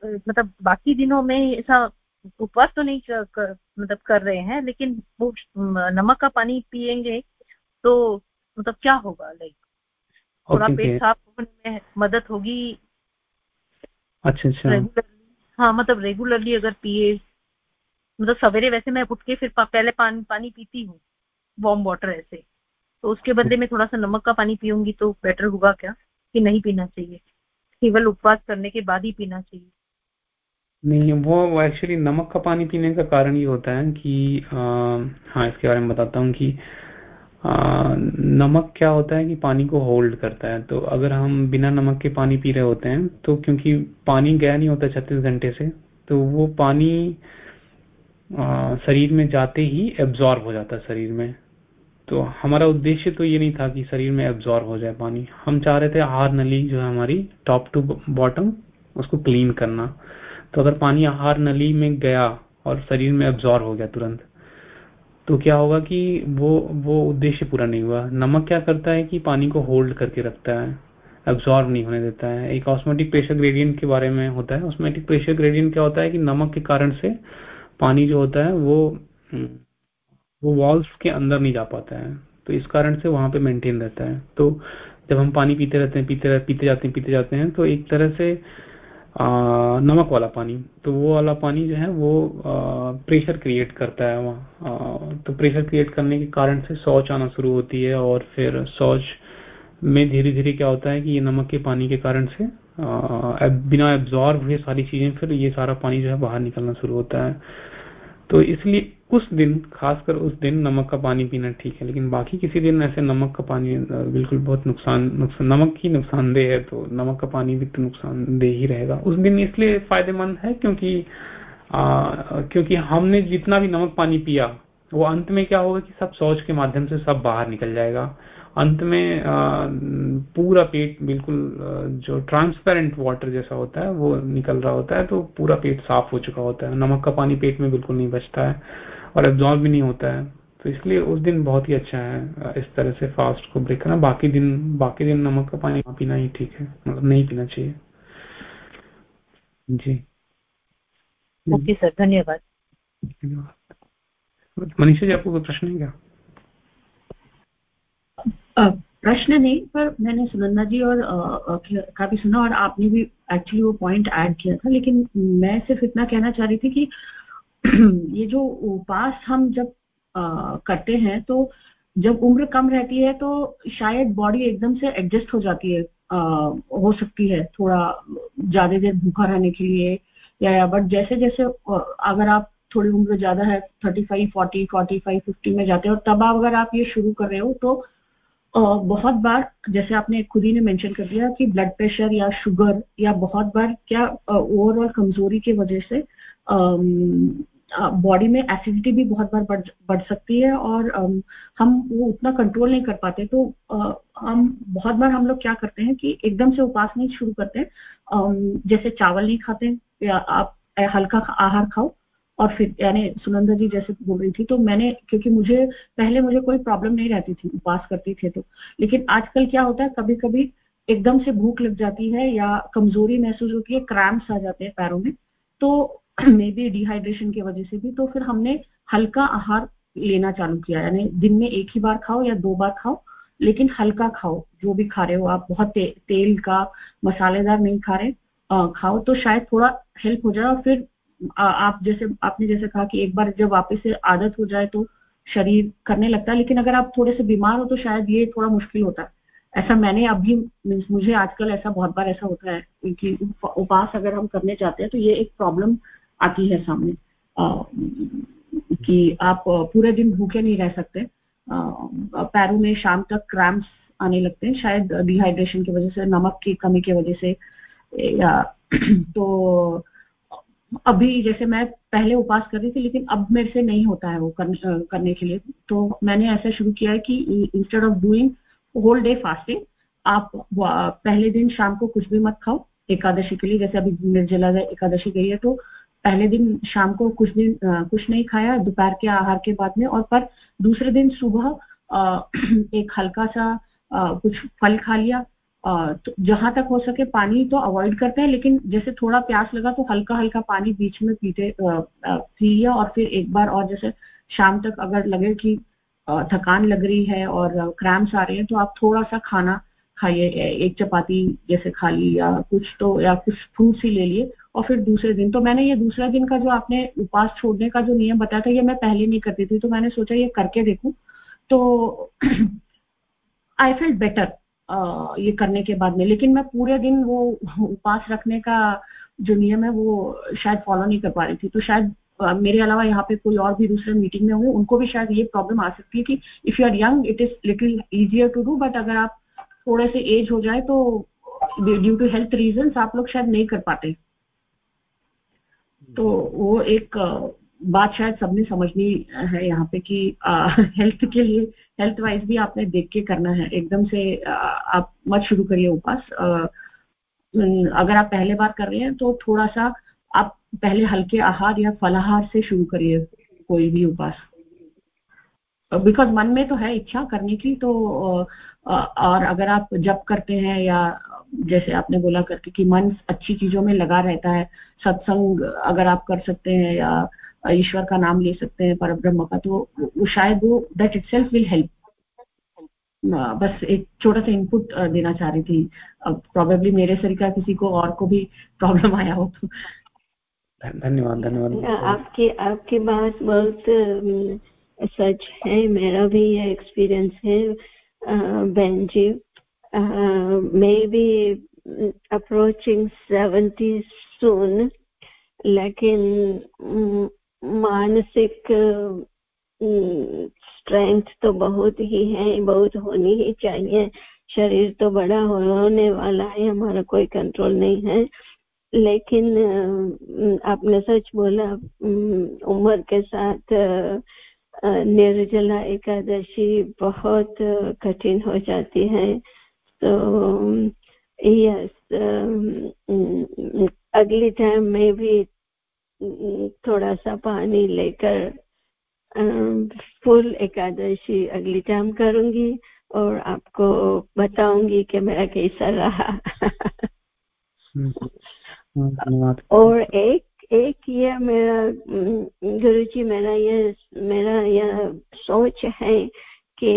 मतलब बाकी दिनों में ऐसा उपवास तो नहीं कर, मतलब कर रहे हैं लेकिन वो नमक का पानी पिएँगे तो मतलब क्या होगा लाइक थोड़ा पेट साफ़ होने में मदद होगी। अच्छा अच्छा। हाँ मतलब रेगुलरली अगर पिए मतलब सवेरे वैसे मैं उठ के फिर पहले पानी पानी पीती हूँ वार्म वाटर ऐसे। तो उसके बदले में थोड़ा सा नमक का पानी पीऊँगी तो बेटर होगा क्या? कि नहीं पीना चाहिए? केवल उपवास करने के बाद ही पीना चाहिए। नहीं वो एक्चुअली नमक का पानी पीने का कारण ये होता है कि आ, हाँ इसके बारे में बताता हूँ कि नमक क्या होता है कि पानी को होल्ड करता है। तो अगर हम बिना नमक के पानी पी रहे होते हैं तो क्योंकि पानी गया नहीं होता छत्तीस घंटे से तो वो पानी आ, शरीर में जाते ही एब्जॉर्ब हो जाता है शरीर में। तो हमारा उद्देश्य तो ये नहीं था कि शरीर में एब्जॉर्ब हो जाए पानी। हम चाह रहे थे आहार नली जो है हमारी टॉप टू बॉटम उसको क्लीन करना। तो अगर पानी आहार नली में गया और शरीर में एब्जॉर्ब हो गया तुरंत तो क्या होगा कि वो वो उद्देश्य पूरा नहीं हुआ। नमक क्या करता है कि पानी को होल्ड करके रखता है एब्जॉर्ब नहीं होने देता है। एक ऑस्मेटिक प्रेशर ग्रेडियंट के बारे में होता है। ऑस्मेटिक प्रेशर ग्रेडियंट क्या होता है कि नमक के कारण से पानी जो होता है वो वो वॉल्व के अंदर नहीं जा पाता है। तो इस कारण से वहाँ पे मेंटेन रहता है। तो जब हम पानी पीते रहते हैं पीते पीते जाते हैं पीते जाते हैं तो एक तरह से आ, नमक वाला पानी तो वो वाला पानी जो है वो आ, प्रेशर क्रिएट करता है वहाँ। तो प्रेशर क्रिएट करने के कारण से शौच आना शुरू होती है और फिर शौच में धीरे धीरे क्या होता है कि ये नमक के पानी के कारण से बिना एब्जॉर्ब हुए सारी चीज़ें फिर ये सारा पानी जो है बाहर निकलना शुरू होता है। तो इसलिए उस दिन खासकर उस दिन नमक का पानी पीना ठीक है लेकिन बाकी किसी दिन ऐसे नमक का पानी बिल्कुल बहुत नुकसान नुकसान नमक ही नुकसानदेह है तो नमक का पानी भी तो नुकसानदेह ही रहेगा। उस दिन इसलिए फ़ायदेमंद है क्योंकि आ, क्योंकि हमने जितना भी नमक पानी पिया वो अंत में क्या होगा कि सब शौच के माध्यम से सब बाहर निकल जाएगा। अंत में पूरा पेट बिल्कुल जो ट्रांसपेरेंट वाटर जैसा होता है वो निकल रहा होता है तो पूरा पेट साफ़ हो चुका होता है। नमक का पानी पेट में बिल्कुल नहीं बचता है और एब्जॉर्ब भी नहीं होता है। तो इसलिए उस दिन बहुत ही अच्छा है इस तरह से फास्ट को ब्रेक करना। बाकी दिन बाकी दिन नमक का पानी पीना ही ठीक है मतलब नहीं पीना चाहिए। जी। ओके सर धन्यवाद। मनीषा जी आपको कोई प्रश्न है क्या? प्रश्न नहीं पर मैंने सुनंदा जी और का भी सुना और आपने भी एक्चुअली वो पॉइंट ऐड किया था लेकिन मैं सिर्फ़ इतना कहना चाह रही थी कि [clears throat] ये जो उपास हम जब आ, करते हैं तो जब उम्र कम रहती है तो शायद बॉडी एकदम से एडजस्ट हो जाती है आ, हो सकती है थोड़ा ज़्यादा देर भूखा रहने के लिए या, या बट जैसे जैसे अगर आप थोड़ी उम्र ज़्यादा है thirty five forty forty five fifty में जाते हो तब अगर आप ये शुरू कर रहे हो तो बहुत बार जैसे आपने खुद ही ने मेंशन कर दिया कि ब्लड प्रेशर या शुगर या बहुत बार क्या ओवरऑल कमज़ोरी की वजह से बॉडी में एसिडिटी भी बहुत बार बढ़ बढ़ सकती है और हम वो उतना कंट्रोल नहीं कर पाते। तो हम बहुत बार हम लोग क्या करते हैं कि एकदम से उपास नहीं शुरू करते। हैं जैसे चावल नहीं खाते या आप हल्का आहार खाओ और फिर यानी सुनंदा जी जैसे बोल रही थी तो मैंने क्योंकि मुझे पहले मुझे कोई प्रॉब्लम नहीं रहती थी उपवास करती थे तो। लेकिन आजकल क्या होता है कभी कभी एकदम से भूख लग जाती है या कमज़ोरी महसूस होती है क्रैम्प्स आ जाते हैं पैरों में तो मे बी डिहाइड्रेशन की वजह से भी तो फिर हमने हल्का आहार लेना चालू किया। यानी दिन में एक ही बार खाओ या दो बार खाओ लेकिन हल्का खाओ जो भी खा रहे हो आप। बहुत ते, तेल का मसालेदार नहीं खा रहे आ, खाओ तो शायद थोड़ा हेल्प हो जाए और फिर आ, आप जैसे आपने जैसे कहा कि एक बार जब वापस से आदत हो जाए तो शरीर करने लगता है लेकिन अगर आप थोड़े से बीमार हो तो शायद ये थोड़ा मुश्किल होता है। ऐसा मैंने अभी मुझे आजकल ऐसा बहुत बार ऐसा होता है कि उपवास अगर हम करने जाते हैं तो ये एक प्रॉब्लम आती है सामने। आ, कि आप पूरे दिन भूखे नहीं रह सकते। पैरों में शाम तक क्रैम्प्स आने लगते हैं शायद डिहाइड्रेशन की वजह से नमक की कमी की वजह से या [clears throat] तो अभी जैसे मैं पहले उपास कर रही थी लेकिन अब मेरे से नहीं होता है वो करने, करने के लिए। तो मैंने ऐसा शुरू किया है कि instead of doing whole day fasting आप पहले दिन शाम को कुछ भी मत खाओ एकादशी के लिए। जैसे अभी निर्जला एकादशी गई है तो पहले दिन शाम को कुछ दिन कुछ नहीं खाया दोपहर के आहार के बाद में और पर दूसरे दिन सुबह [clears throat] एक हल्का सा कुछ फल खा लिया तो जहाँ तक हो सके पानी तो अवॉइड करते हैं, लेकिन जैसे थोड़ा प्यास लगा तो हल्का हल्का पानी बीच में पीते पी लिया और फिर एक बार और जैसे शाम तक अगर लगे कि थकान लग रही है और क्रैम्स आ रहे हैं तो आप थोड़ा सा खाना खाइए एक चपाती जैसे खा ली या कुछ तो या कुछ फ्रूट्स ही ले लिए और फिर दूसरे दिन। तो मैंने ये दूसरा दिन का जो आपने उपास छोड़ने का जो नियम बताया था, ये मैं पहले नहीं करती थी तो मैंने सोचा ये करके देखूँ। तो आई फील बेटर ये करने के बाद में। लेकिन मैं पूरे दिन वो उपास रखने का जो नियम है वो शायद फॉलो नहीं कर पा रही थी। तो शायद मेरे अलावा यहाँ पे कोई और भी दूसरे मीटिंग में होंगे उनको भी शायद ये प्रॉब्लम आ सकती है कि if you are young it is little easier to do but अगर आप थोड़े से एज हो जाए तो ड्यू टू हेल्थ रीजन आप लोग शायद नहीं कर पाते। तो वो एक बात शायद सबने समझनी है यहाँ पे कि हेल्थ के लिए हेल्थ वाइज भी आपने देख के करना है। एकदम से आ, आप मत शुरू करिए उपास अगर आप पहले बार कर रहे हैं तो थोड़ा सा आप पहले हल्के आहार या फलाहार से शुरू करिए कोई भी उपास बिकॉज़ मन में तो है इच्छा करने की तो और अगर आप जप करते हैं या जैसे आपने बोला करके कि मन अच्छी चीज़ों में लगा रहता है सत्संग अगर आप कर सकते हैं या ईश्वर का नाम ले सकते हैं पर ब्रह्म का तो शायद वो that itself will help बस एक छोटा सा इनपुट देना चाह रही थी। प्रोबेबली मेरे सर का किसी को और को भी प्रॉब्लम आया हो तो। धन्यवाद धन्यवाद। आपकी आपकी बात बहुत सच है मेरा भी ये एक्सपीरियंस है। बहन जी मे बी अप्रोचिंग सेवेंटी सुन लेकिन मानसिक स्ट्रेंथ तो बहुत ही है, बहुत होनी ही चाहिए। शरीर तो बड़ा होने वाला है, हमारा कोई कंट्रोल नहीं है। लेकिन आपने सच बोला उम्र के साथ निर्जला एकादशी बहुत कठिन हो जाती है। तो यस अगली टाइम में भी थोड़ा सा पानी लेकर फुल एकादशी अगली टाइम करूँगी और आपको बताऊँगी कि मेरा कैसा रहा। और एक एक ये मेरा गुरु जी मेरा ये, मेरा यह सोच है कि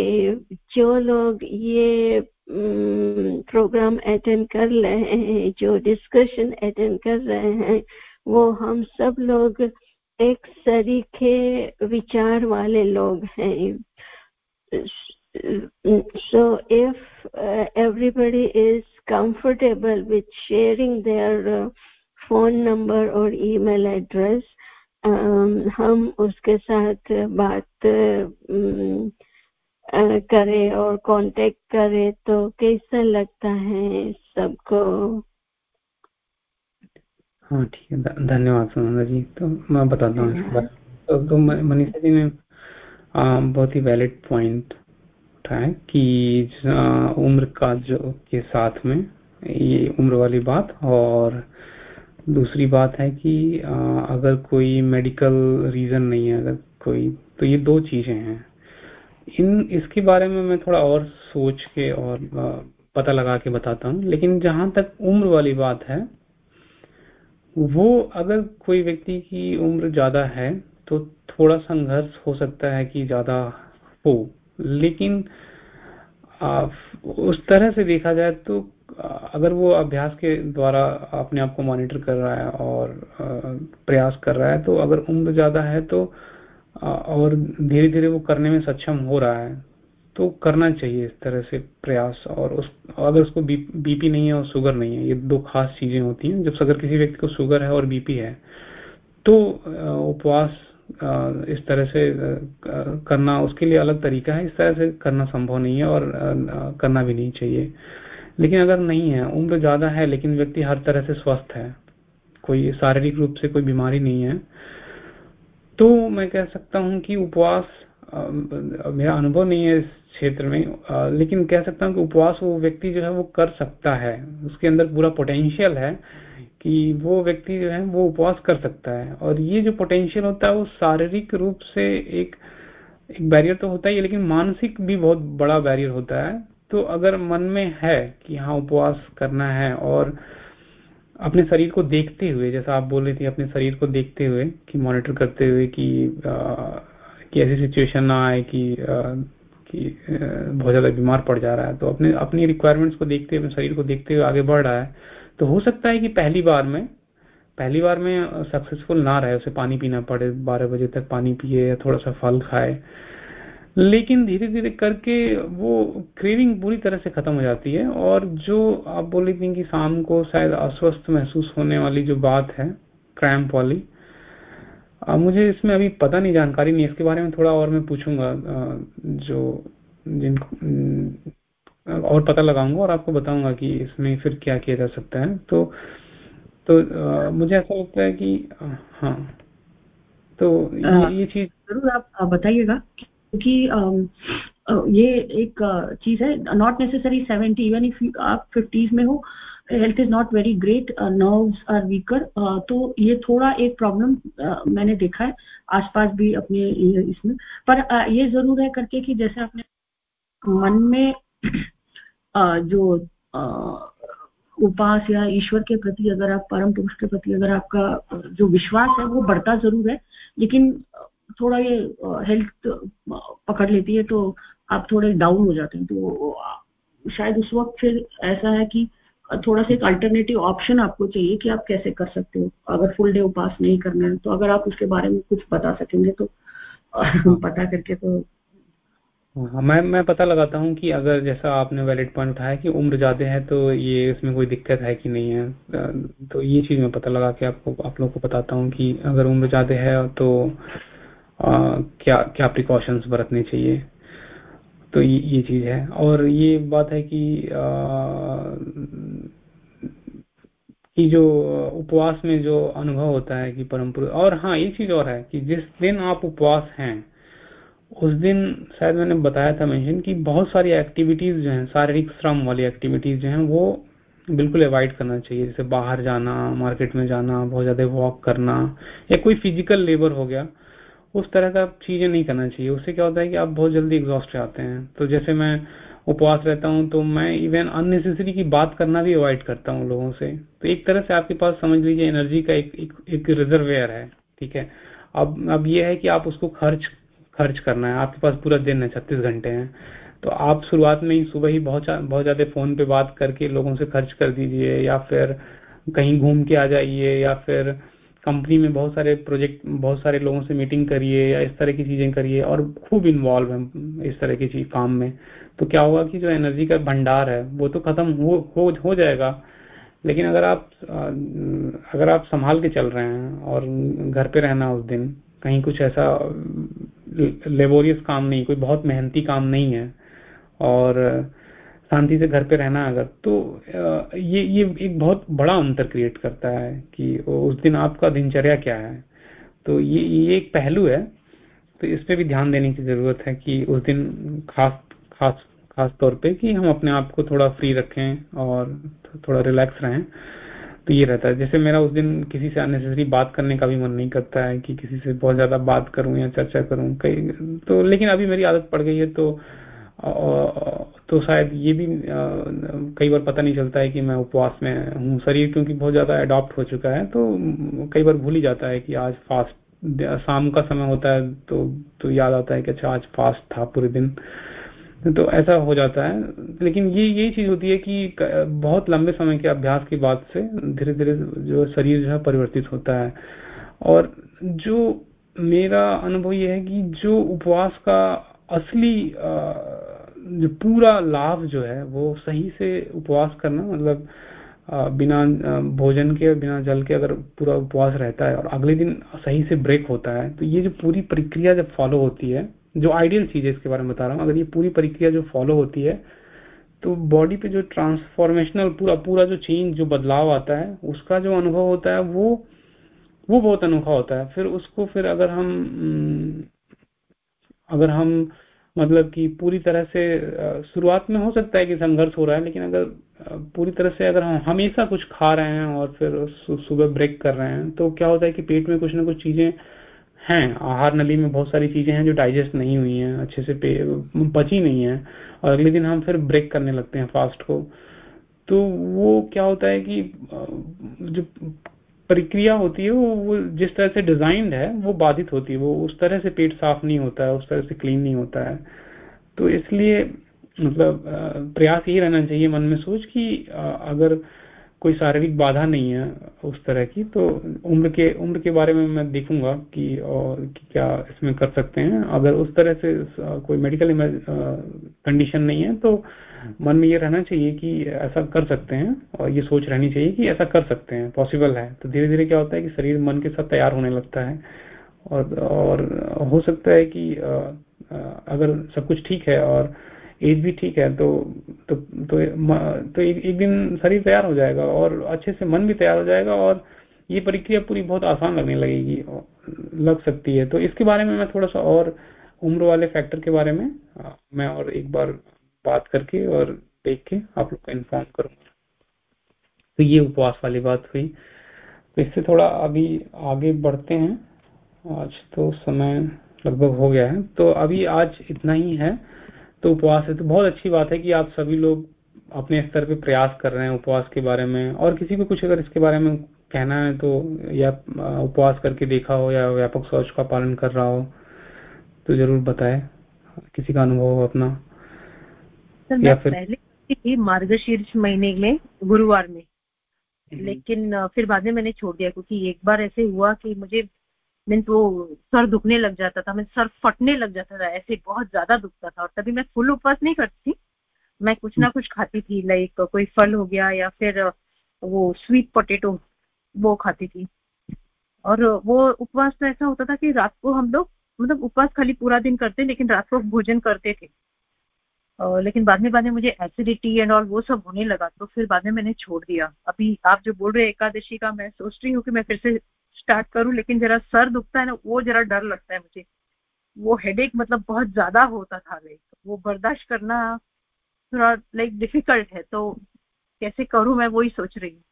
जो लोग ये प्रोग्राम अटेंड कर रहे हैं, जो डिस्कशन अटेंड कर रहे हैं वो हम सब लोग एक सरीखे विचार वाले लोग हैं so if uh, everybody is comfortable with sharing their uh, phone number or email address um, हम उसके साथ बात um, uh, करें और कांटेक्ट करें तो कैसा लगता है सबको हाँ ठीक है। धन्यवाद सुनंदा जी। तो मैं बताता हूँ तो, तो मनीषा जी ने बहुत ही वैलिड पॉइंट उठाया कि उम्र का जो के साथ में ये उम्र वाली बात और दूसरी बात है कि आ, अगर कोई मेडिकल रीजन नहीं है अगर कोई तो ये दो चीज़ें हैं। इन इसके बारे में मैं थोड़ा और सोच के और पता लगा के बताता हूँ। लेकिन जहाँ तक उम्र वाली बात है वो अगर कोई व्यक्ति की उम्र ज़्यादा है तो थोड़ा संघर्ष हो सकता है कि ज़्यादा हो। लेकिन आ, उस तरह से देखा जाए तो अगर वो अभ्यास के द्वारा अपने आप को मॉनिटर कर रहा है और आ, प्रयास कर रहा है तो अगर उम्र ज़्यादा है तो आ, और धीरे धीरे वो करने में सक्षम हो रहा है तो करना चाहिए इस तरह से प्रयास और उस अगर उसको बी, बीपी नहीं है और शुगर नहीं है ये दो खास चीज़ें होती हैं। जब अगर किसी व्यक्ति को शुगर है और बीपी है तो उपवास इस तरह से करना उसके लिए अलग तरीका है। इस तरह से करना संभव नहीं है और करना भी नहीं चाहिए। लेकिन अगर नहीं है उम्र ज़्यादा है लेकिन व्यक्ति हर तरह से स्वस्थ है कोई शारीरिक रूप से कोई बीमारी नहीं है तो मैं कह सकता हूँ कि उपवास मेरा अनुभव नहीं है इस क्षेत्र में आ, लेकिन कह सकता हूँ कि उपवास वो व्यक्ति जो है वो कर सकता है। उसके अंदर पूरा पोटेंशियल है कि वो व्यक्ति जो है वो उपवास कर सकता है। और ये जो पोटेंशियल होता है वो शारीरिक रूप से एक एक बैरियर तो होता ही है लेकिन मानसिक भी बहुत बड़ा बैरियर होता है। तो अगर मन में है कि हाँ उपवास करना है और अपने शरीर को देखते हुए जैसा आप बोल रही थी अपने शरीर को देखते हुए कि मॉनिटर करते हुए कि आ, कि ऐसी सिचुएशन ना आए कि कि बहुत ज़्यादा बीमार पड़ जा रहा है। तो अपने, अपनी रिक्वायरमेंट्स को देखते हुए, शरीर को देखते हुए आगे बढ़ रहा है। तो हो सकता है कि पहली बार में, पहली बार में सक्सेसफुल ना रहे, उसे पानी पीना पड़े, बारह बजे तक पानी पिए या थोड़ा सा फल खाए। लेकिन धीरे धीरे करके वो क्रेविंग पूरी तरह से खत्म हो जाती है और जो आप बोल थी कि शाम को शायद अस्वस्थ महसूस होने वाली जो बात है क्रैम्प वाली आ, मुझे इसमें अभी पता नहीं जानकारी नहीं इसके बारे में थोड़ा और मैं पूछूँगा जो जिनको और पता लगाऊँगा और आपको बताऊँगा कि इसमें फिर क्या किया जा सकता है। तो तो आ, मुझे ऐसा लगता है कि हाँ तो ये, ये चीज़ ज़रूर आप बताइएगा क्योंकि ये एक चीज़ है not necessary seventy even if आप फिफ्टीज में हो health is not very great nerves are weaker तो ये थोड़ा एक प्रॉब्लम uh, मैंने देखा है आसपास भी अपने इसमें। पर uh, ये ज़रूर है करके कि जैसे आपने मन में uh, जो uh, उपास या ईश्वर के प्रति अगर आप परम पुरुष के प्रति अगर आपका जो विश्वास है वो बढ़ता ज़रूर है लेकिन थोड़ा ये हेल्थ पकड़ लेती है तो आप थोड़े डाउन हो जाते हैं। तो शायद उस वक्त फिर ऐसा है कि थोड़ा सा एक अल्टरनेटिव ऑप्शन आपको चाहिए कि आप कैसे कर सकते हो। अगर फुल डे उपास नहीं करना है तो अगर आप उसके बारे में कुछ बता सकेंगे तो हाँ। [laughs] पता करके तो हाँ मैं मैं पता लगाता हूँ कि अगर जैसा आपने वैलिड पॉइंट उठाया कि उम्र ज़्यादा है तो ये इसमें कोई दिक्कत है कि नहीं है। तो ये चीज़ मैं पता लगा के आपको आप लोग को बताता हूँ कि अगर उम्र ज़्यादा है तो आ, क्या क्या प्रिकॉशंस बरतने चाहिए। तो ये ये चीज़ है। और ये बात है कि आ, कि जो उपवास में जो अनुभव होता है कि परम और हाँ एक चीज़ और है कि जिस दिन आप उपवास हैं उस दिन शायद मैंने बताया था मेंशन कि बहुत सारी एक्टिविटीज़ जो हैं शारीरिक श्रम वाली एक्टिविटीज़ जो हैं वो बिल्कुल अवॉइड करना चाहिए। जैसे बाहर जाना मार्केट में जाना बहुत ज़्यादा वॉक करना या कोई फ़िज़िकल लेबर हो गया उस तरह का चीज़ें नहीं करना चाहिए। उससे क्या होता है कि आप बहुत जल्दी एग्जॉस्ट जाते हैं। तो जैसे मैं उपवास रहता हूँ तो मैं इवन अननेसेसरी की बात करना भी अवॉइड करता हूँ लोगों से। तो एक तरह से आपके पास समझ लीजिए एनर्जी का एक एक, एक रिजर्वेयर है ठीक है? अब अब ये है कि आप उसको खर्च खर्च करना है। आपके पास पूरा दिन है छत्तीस घंटे हैं। तो आप शुरुआत में ही सुबह ही बहुत बहुत ज़्यादा फ़ोन पे बात करके लोगों से खर्च कर दीजिए या फिर कहीं घूम के आ जाइए या फिर कंपनी में बहुत सारे प्रोजेक्ट बहुत सारे लोगों से मीटिंग करिए या इस तरह की चीज़ें करिए और खूब इन्वॉल्व है इस तरह की चीज़ काम में। तो क्या होगा कि जो एनर्जी का भंडार है वो तो खत्म हो हो, हो जाएगा। लेकिन अगर आप अगर आप संभाल के चल रहे हैं और घर पे रहना उस दिन कहीं कुछ ऐसा लेबोरियस काम नहीं कोई बहुत मेहनती काम नहीं है और शांति से घर पे रहना अगर तो ये ये एक बहुत बड़ा अंतर क्रिएट करता है कि उस दिन आपका दिनचर्या क्या है। तो ये ये एक पहलू है तो इस पे भी ध्यान देने की ज़रूरत है कि उस दिन खास खास खास तौर पे कि हम अपने आप को थोड़ा फ्री रखें और थोड़ा रिलैक्स रहें तो ये रहता है। जैसे मेरा उस दिन किसी से अननेसेसरी बात करने का भी मन नहीं करता है कि किसी से बहुत ज़्यादा बात करूँ या चर्चा करूँ, कई तो लेकिन अभी मेरी आदत पड़ गई है तो तो शायद ये भी कई बार पता नहीं चलता है कि मैं उपवास में हूँ। शरीर क्योंकि बहुत ज़्यादा अडॉप्ट हो चुका है तो कई बार भूल ही जाता है कि आज फास्ट शाम का समय होता है तो तो याद आता है कि अच्छा आज फास्ट था पूरे दिन। तो ऐसा हो जाता है। लेकिन ये यही चीज़ होती है कि बहुत लंबे समय के अभ्यास की बात से धीरे धीरे जो शरीर जो है परिवर्तित होता है। और जो मेरा अनुभव ये है कि जो उपवास का असली जो पूरा लाभ जो है, वो सही से उपवास करना मतलब बिना भोजन के, बिना जल के अगर पूरा उपवास रहता है और अगले दिन सही से ब्रेक होता है तो ये जो पूरी प्रक्रिया जब फॉलो होती है, जो आइडियल चीज़ है इसके बारे में बता रहा हूँ, अगर ये पूरी प्रक्रिया जो फॉलो होती है तो बॉडी पे जो ट्रांसफॉर्मेशनल पूरा पूरा जो चेंज जो बदलाव आता है, उसका जो अनुभव होता है, वो वो बहुत अनोखा होता है। फिर उसको फिर अगर हम अगर हम मतलब कि पूरी तरह से शुरुआत में हो सकता है कि संघर्ष हो रहा है, लेकिन अगर पूरी तरह से अगर हम हमेशा कुछ खा रहे हैं और फिर सुबह ब्रेक कर रहे हैं तो क्या होता है कि पेट में कुछ ना कुछ चीज़ें हैं। आहार नली में बहुत सारी चीज़ें हैं जो डाइजेस्ट नहीं हुई हैं, अच्छे से पची नहीं है, और अगले दिन हम फिर ब्रेक करने लगते हैं फास्ट को। तो वो क्या होता है कि जो प्रक्रिया होती है वो, वो जिस तरह से डिजाइंड है वो बाधित होती है वो उस तरह से पेट साफ़ नहीं होता है उस तरह से क्लीन नहीं होता है। तो इसलिए मतलब प्रयास यही रहना चाहिए मन में सोच कि अगर कोई शारीरिक बाधा नहीं है उस तरह की तो उम्र के उम्र के बारे में मैं देखूँगा कि और कि क्या इसमें कर सकते हैं। अगर उस तरह से कोई मेडिकल कंडीशन नहीं है तो मन में ये रहना चाहिए कि ऐसा कर सकते हैं और ये सोच रहनी चाहिए कि ऐसा कर सकते हैं पॉसिबल है। तो धीरे धीरे क्या होता है कि शरीर मन के साथ तैयार होने लगता है और और हो सकता है कि अगर सब कुछ ठीक है और एज भी ठीक है तो तो तो, तो एक, एक दिन शरीर तैयार हो जाएगा और अच्छे से मन भी तैयार हो जाएगा और ये प्रक्रिया पूरी बहुत आसान लगने लगेगी लग सकती है। तो इसके बारे में मैं थोड़ा सा और उम्र वाले फैक्टर के बारे में मैं और एक बार बात करके और देख के आप लोग को इन्फॉर्म करूँगा। तो ये उपवास वाली बात हुई। तो इससे थोड़ा अभी आगे बढ़ते हैं। आज तो समय लगभग हो गया है। तो अभी आज इतना ही है। तो उपवास है तो बहुत अच्छी बात है कि आप सभी लोग अपने स्तर पे प्रयास कर रहे हैं उपवास के बारे में। और किसी को कुछ अगर इसके बारे में कहना है तो या उपवास करके देखा हो या व्यापक सोच का पालन कर रहा हो तो ज़रूर बताए। किसी का अनुभव अपना। सर फिर पहले थी मार्गशीर्ष महीने में गुरुवार में। हम्म। लेकिन फिर बाद में मैंने छोड़ दिया क्योंकि एक बार ऐसे हुआ कि मुझे मीन वो सर दुखने लग जाता था मैं सर फटने लग जाता था ऐसे बहुत ज़्यादा दुखता था। और तभी मैं फुल उपवास नहीं करती थी मैं कुछ ना कुछ खाती थी लाइक कोई फल हो गया या फिर वो स्वीट पोटेटो वो खाती थी। और वो उपवास तो ऐसा होता था कि रात को हम लोग मतलब उपवास खाली पूरा दिन करते लेकिन रात को भोजन करते थे। लेकिन बाद में बाद में मुझे एसिडिटी एंड ऑल वो सब होने लगा तो फिर बाद में मैंने छोड़ दिया। अभी आप जो बोल रहे हैं एकादशी का मैं सोच रही हूँ कि मैं फिर से स्टार्ट करूँ लेकिन जरा सर दुखता है ना वो जरा डर लगता है मुझे। वो हेडेक मतलब बहुत ज़्यादा होता था लाइक वो बर्दाश्त करना थोड़ा लाइक डिफ़िकल्ट है तो कैसे करूँ मैं वही सोच रही हूँ।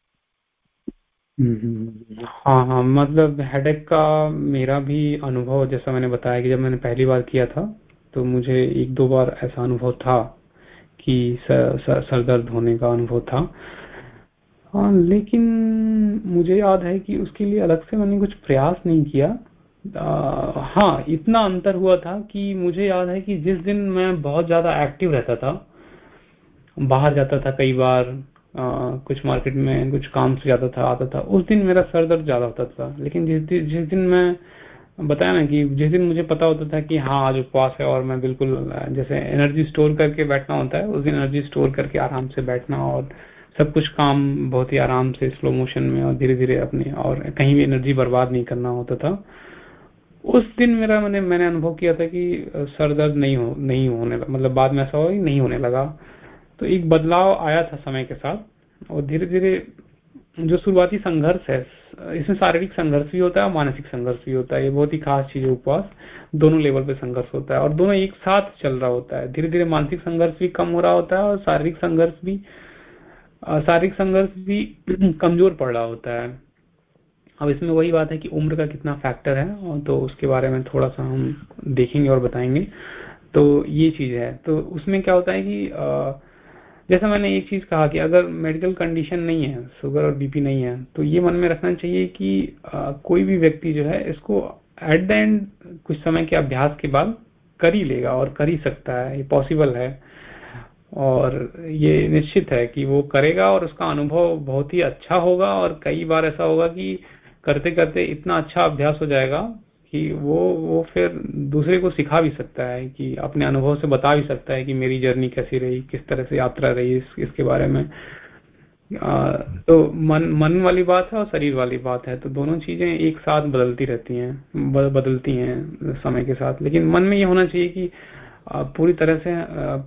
हम्म, हाँ हाँ मतलब हेडेक का मेरा भी अनुभव जैसा मैंने बताया कि जब मैंने पहली बार किया था तो मुझे एक दो बार ऐसा अनुभव था कि सर, दर्द होने का अनुभव था। हाँ लेकिन मुझे याद है कि उसके लिए अलग से मैंने कुछ प्रयास नहीं किया। आ, हाँ इतना अंतर हुआ था कि मुझे याद है कि जिस दिन मैं बहुत ज़्यादा एक्टिव रहता था बाहर जाता था कई बार आ, कुछ मार्केट में कुछ काम से जाता था आता था उस दिन मेरा सर दर्द ज़्यादा होता था। लेकिन जिस दिन जिस दिन मैं बताया ना कि जिस दिन मुझे पता होता था कि हाँ आज उपवास है और मैं बिल्कुल, जैसे एनर्जी स्टोर करके बैठना होता है, उस दिन एनर्जी स्टोर करके आराम से बैठना और सब कुछ काम बहुत ही आराम से स्लो मोशन में और धीरे धीरे अपने और कहीं भी एनर्जी बर्बाद नहीं करना होता था। उस दिन मेरा मैंने मैंने अनुभव किया था कि सर दर्द नहीं हो, नहीं होने मतलब बाद में ऐसा हो नहीं होने लगा। तो एक बदलाव आया था समय के साथ और धीरे धीरे जो शुरुआती संघर्ष है इसमें शारीरिक संघर्ष भी होता है और मानसिक संघर्ष भी होता है। ये बहुत ही खास चीज़ है उपवास। दोनों लेवल पे संघर्ष होता है और दोनों एक साथ चल रहा होता है। धीरे धीरे मानसिक संघर्ष भी कम हो रहा होता है और शारीरिक संघर्ष भी शारीरिक संघर्ष भी [clears throat] कमज़ोर पड़ रहा होता है। अब इसमें वही बात है कि उम्र का कितना फैक्टर है तो उसके बारे में थोड़ा सा हम देखेंगे और बताएँगे। तो ये चीज़ है। तो उसमें क्या होता है कि जैसा मैंने एक चीज़ कहा कि अगर मेडिकल कंडीशन नहीं है शुगर और बीपी नहीं है तो ये मन में रखना चाहिए कि आ, कोई भी व्यक्ति जो है इसको एट द एंड कुछ समय के अभ्यास के बाद कर ही लेगा और कर ही सकता है ये पॉसिबल है। और ये निश्चित है कि वो करेगा और उसका अनुभव बहुत ही अच्छा होगा और कई बार ऐसा होगा कि करते करते इतना अच्छा अभ्यास हो जाएगा कि वो वो फिर दूसरे को सिखा भी सकता है कि अपने अनुभव से बता भी सकता है कि मेरी जर्नी कैसी रही किस तरह से यात्रा रही इस, इसके बारे में। आ, तो मन मन वाली बात है और शरीर वाली बात है तो दोनों चीज़ें एक साथ बदलती रहती हैं बदलती हैं समय के साथ। लेकिन मन में ये होना चाहिए कि पूरी तरह से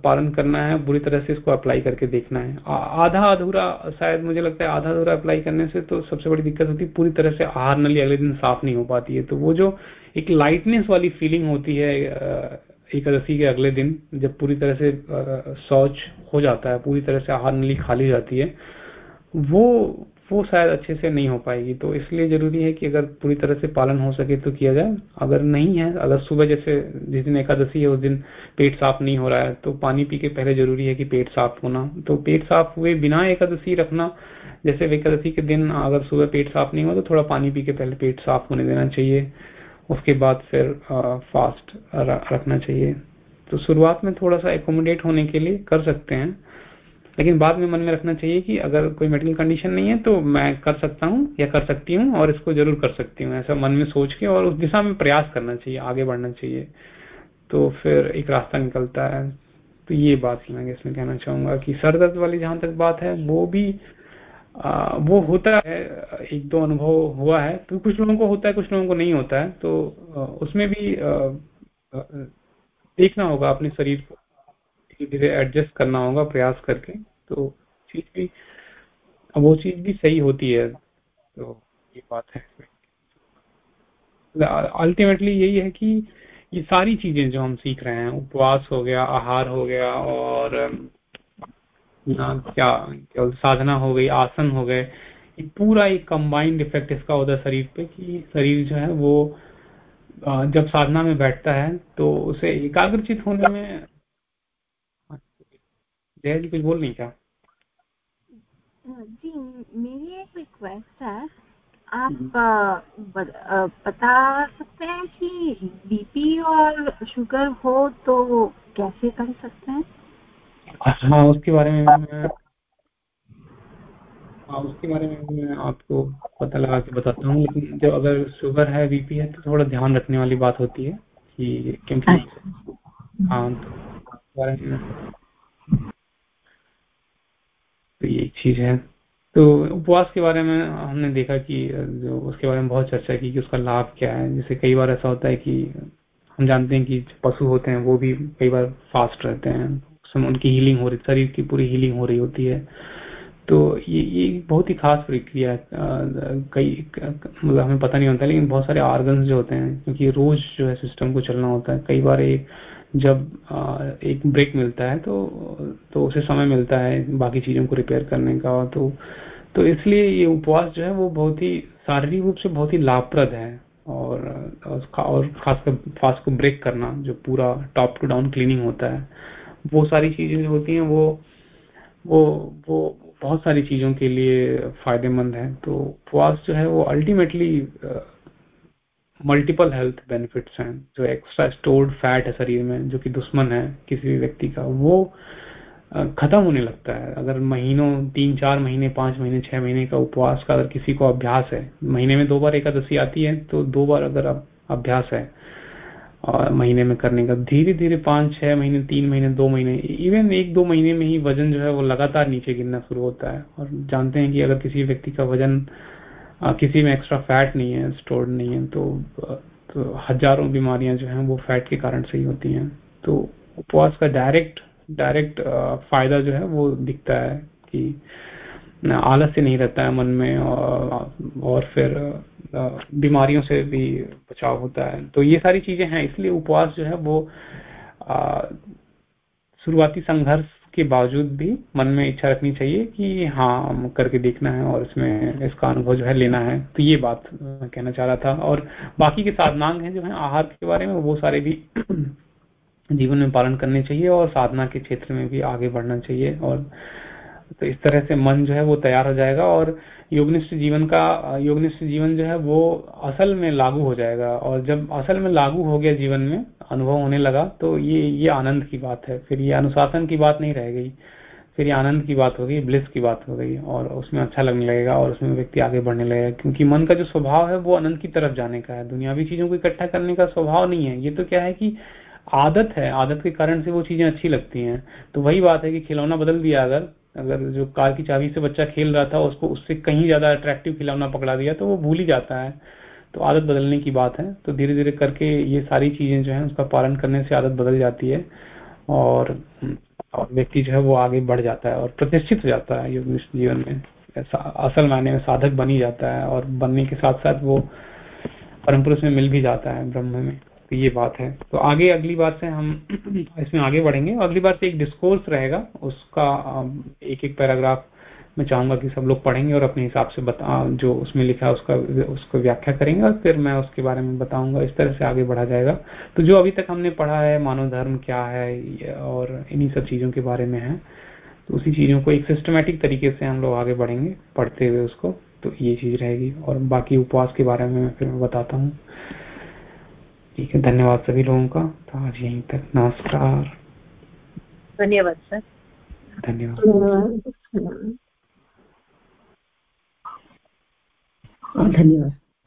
पालन करना है पूरी तरह से इसको अप्लाई करके देखना है। आधा अधूरा, शायद मुझे लगता है आधा अधूरा अप्लाई करने से तो सबसे बड़ी दिक्कत होती है, पूरी तरह से आहार नली अगले दिन साफ़ नहीं हो पाती है। तो वो जो एक लाइटनेस वाली फीलिंग होती है एकादशी के अगले दिन, जब पूरी तरह से शौच हो जाता है, पूरी तरह से आहार नली खाली जाती है, वो वो शायद अच्छे से नहीं हो पाएगी। तो इसलिए ज़रूरी है कि अगर पूरी तरह से पालन हो सके तो किया जाए। अगर नहीं है, अगर सुबह जैसे जिस दिन एकादशी है, उस दिन पेट साफ़ नहीं हो रहा है तो पानी पी के पहले ज़रूरी है कि पेट साफ़ होना। तो पेट साफ़ हुए बिना एकादशी रखना, जैसे एकादशी के दिन अगर सुबह पेट साफ़ नहीं हुआ तो थोड़ा पानी पी के पहले पेट साफ़ होने देना चाहिए। उसके बाद फिर फास्ट रखना चाहिए। तो शुरुआत में थोड़ा सा एकोमोडेट होने के लिए कर सकते हैं। लेकिन बाद में मन में रखना चाहिए कि अगर कोई मेडिकल कंडीशन नहीं है तो मैं कर सकता हूँ या कर सकती हूँ और इसको ज़रूर कर सकती हूँ। ऐसा मन में सोच के और उस दिशा में प्रयास करना चाहिए आगे बढ़ना चाहिए। तो फिर एक रास्ता निकलता है। तो ये बात मैं इसमें कहना चाहूँगा कि सर दर्द वाली जहाँ तक बात है वो भी आ, वो होता है एक दो अनुभव हुआ है। तो कुछ लोगों को होता है कुछ लोगों को नहीं होता है। तो उसमें भी देखना होगा अपने शरीर को। धीरे धीरे एडजस्ट करना होगा प्रयास करके तो चीज़ भी वो चीज़ भी सही होती है तो ये बात है। अल्टीमेटली यही है कि ये सारी चीज़ें जो हम सीख रहे हैं, उपवास हो गया, आहार हो गया, और क्या क्या साधना हो गई, आसन हो गए, ये पूरा एक कंबाइंड इफ़ेक्ट इसका होता है शरीर पे कि शरीर जो है वो जब साधना में बैठता है तो उसे एकाग्रचित होने में जी कुछ बोल नहीं क्या जी मेरी एक रिक्वेस्ट है आप हम्म। बता सकते हैं कि बीपी और शुगर हो तो कैसे कर सकते हैं हाँ उसके बारे में मैं हाँ उसके बारे में मैं आपको पता लगा के बताता हूँ लेकिन जब अगर शुगर है बीपी है तो थोड़ा ध्यान रखने वाली बात होती है कि क्योंकि अच्छा। हाँ तो बारे में तो ये एक चीज़ है। तो उपवास के बारे में हमने देखा कि, जो उसके बारे में बहुत चर्चा की कि उसका लाभ क्या है। जैसे कई बार ऐसा होता है कि हम जानते हैं कि पशु होते हैं, वो भी कई बार फास्ट रहते हैं। उसमें उनकी हीलिंग हो रही, शरीर की पूरी हीलिंग हो रही होती है। तो ये ये बहुत ही खास प्रक्रिया कई मतलब हमें पता नहीं होता, लेकिन बहुत सारे आर्गन जो होते हैं, क्योंकि रोज जो है सिस्टम को चलना होता है। कई बार एक जब एक ब्रेक मिलता है तो तो उसे समय मिलता है बाकी चीज़ों को रिपेयर करने का तो तो इसलिए ये उपवास जो है वो बहुत ही शारीरिक रूप से बहुत ही लाभप्रद है। और और खासकर फास्ट को ब्रेक करना, जो पूरा टॉप टू डाउन क्लीनिंग होता है, वो सारी चीज़ें जो होती हैं, वो वो वो बहुत सारी चीज़ों के लिए फ़ायदेमंद है। तो उपवास जो है वो अल्टीमेटली मल्टीपल हेल्थ बेनिफिट्स हैं, जो एक्स्ट्रा स्टोर्ड फैट है शरीर में, जो कि दुश्मन है किसी भी व्यक्ति का, वो खत्म होने लगता है। अगर महीनों तीन चार महीने, पाँच महीने, छह महीने का उपवास का अगर किसी को अभ्यास है, महीने में दो बार एकादशी आती है तो दो बार अगर अभ्यास है और महीने में करने का धीरे धीरे पाँच, छह महीने, तीन महीने, दो महीने इवन एक दो महीने में ही वज़न जो है वो लगातार नीचे गिरना शुरू होता है। और जानते हैं कि अगर किसी व्यक्ति का वज़न किसी में एक्स्ट्रा फैट नहीं है स्टोर्ड नहीं है तो, तो हज़ारों बीमारियाँ जो हैं वो फैट के कारण से ही होती हैं। तो उपवास का डायरेक्ट डायरेक्ट फ़ायदा जो है वो दिखता है कि आलस्य नहीं रहता है मन में और फिर बीमारियों से भी बचाव होता है। तो ये सारी चीज़ें हैं इसलिए उपवास जो है वो शुरुआती संघर्ष के बावजूद भी मन में इच्छा रखनी चाहिए कि हाँ करके देखना है और इसमें इसका अनुभव जो है लेना है। तो ये बात कहना चाह रहा था। और बाकी के साधनांग हैं जो है आहार के बारे में, वो सारे भी [clears throat] जीवन में पालन करने चाहिए और साधना के क्षेत्र में भी आगे बढ़ना चाहिए। और तो इस तरह से मन जो है वो तैयार हो जाएगा और योगनिष्ठ जीवन का, योगनिष्ठ जीवन जो है वो असल में लागू हो जाएगा। और जब असल में लागू हो गया जीवन में अनुभव होने लगा तो ये ये आनंद की बात है। फिर ये अनुशासन की बात नहीं रह गई। फिर ये आनंद की बात हो गई, ब्लिस की बात हो गई, और उसमें अच्छा लगने लगेगा, और उसमें व्यक्ति आगे बढ़ने लगेगा, क्योंकि मन का जो स्वभाव है, वो आनंद की तरफ़ जाने का है। दुनियावी चीज़ों को इकट्ठा करने का स्वभाव नहीं है। ये तो क्या है कि आदत है। आदत के कारण से वो चीज़ें अच्छी लगती हैं। तो वही बात है कि खिलौना बदल दिया, अगर अगर जो कार की चाबी से बच्चा खेल रहा था, उसको, उससे कहीं ज़्यादा अट्रैक्टिव खिलौना पकड़ा दिया तो वो भूल ही जाता है। तो आदत बदलने की बात है। तो धीरे धीरे करके ये सारी चीज़ें जो है, उसका पालन करने से आदत बदल जाती है और और व्यक्ति जो है वो आगे बढ़ जाता है और प्रतिष्ठित हो जाता है जीवन में। असल मायने में साधक बनी जाता है और बनने के साथ साथ वो परम पुरुष में मिल भी जाता है ब्रह्म में। तो ये बात है। तो आगे अगली बार से हम इसमें आगे बढ़ेंगे अगली बार से एक डिस्कोर्स रहेगा, उसका एक एक पैराग्राफ मैं चाहूँगा कि सब लोग पढ़ेंगे और अपने हिसाब से बता जो उसमें लिखा है उसका उसको व्याख्या करेंगे और फिर मैं उसके बारे में बताऊँगा। इस तरह से आगे बढ़ा जाएगा। तो जो अभी तक हमने पढ़ा है मानव धर्म क्या है और इन्हीं सब चीज़ों के बारे में है तो उसी चीज़ों को एक सिस्टमेटिक तरीके से हम लोग आगे बढ़ेंगे पढ़ते हुए उसको तो ये चीज़ रहेगी। और बाकी उपवास के बारे में फिर मैं बताता हूँ। ठीक है धन्यवाद सभी लोगों का। तो आज यहीं तक। नमस्कार। धन्यवाद सर। धन्यवाद। धन्यवाद।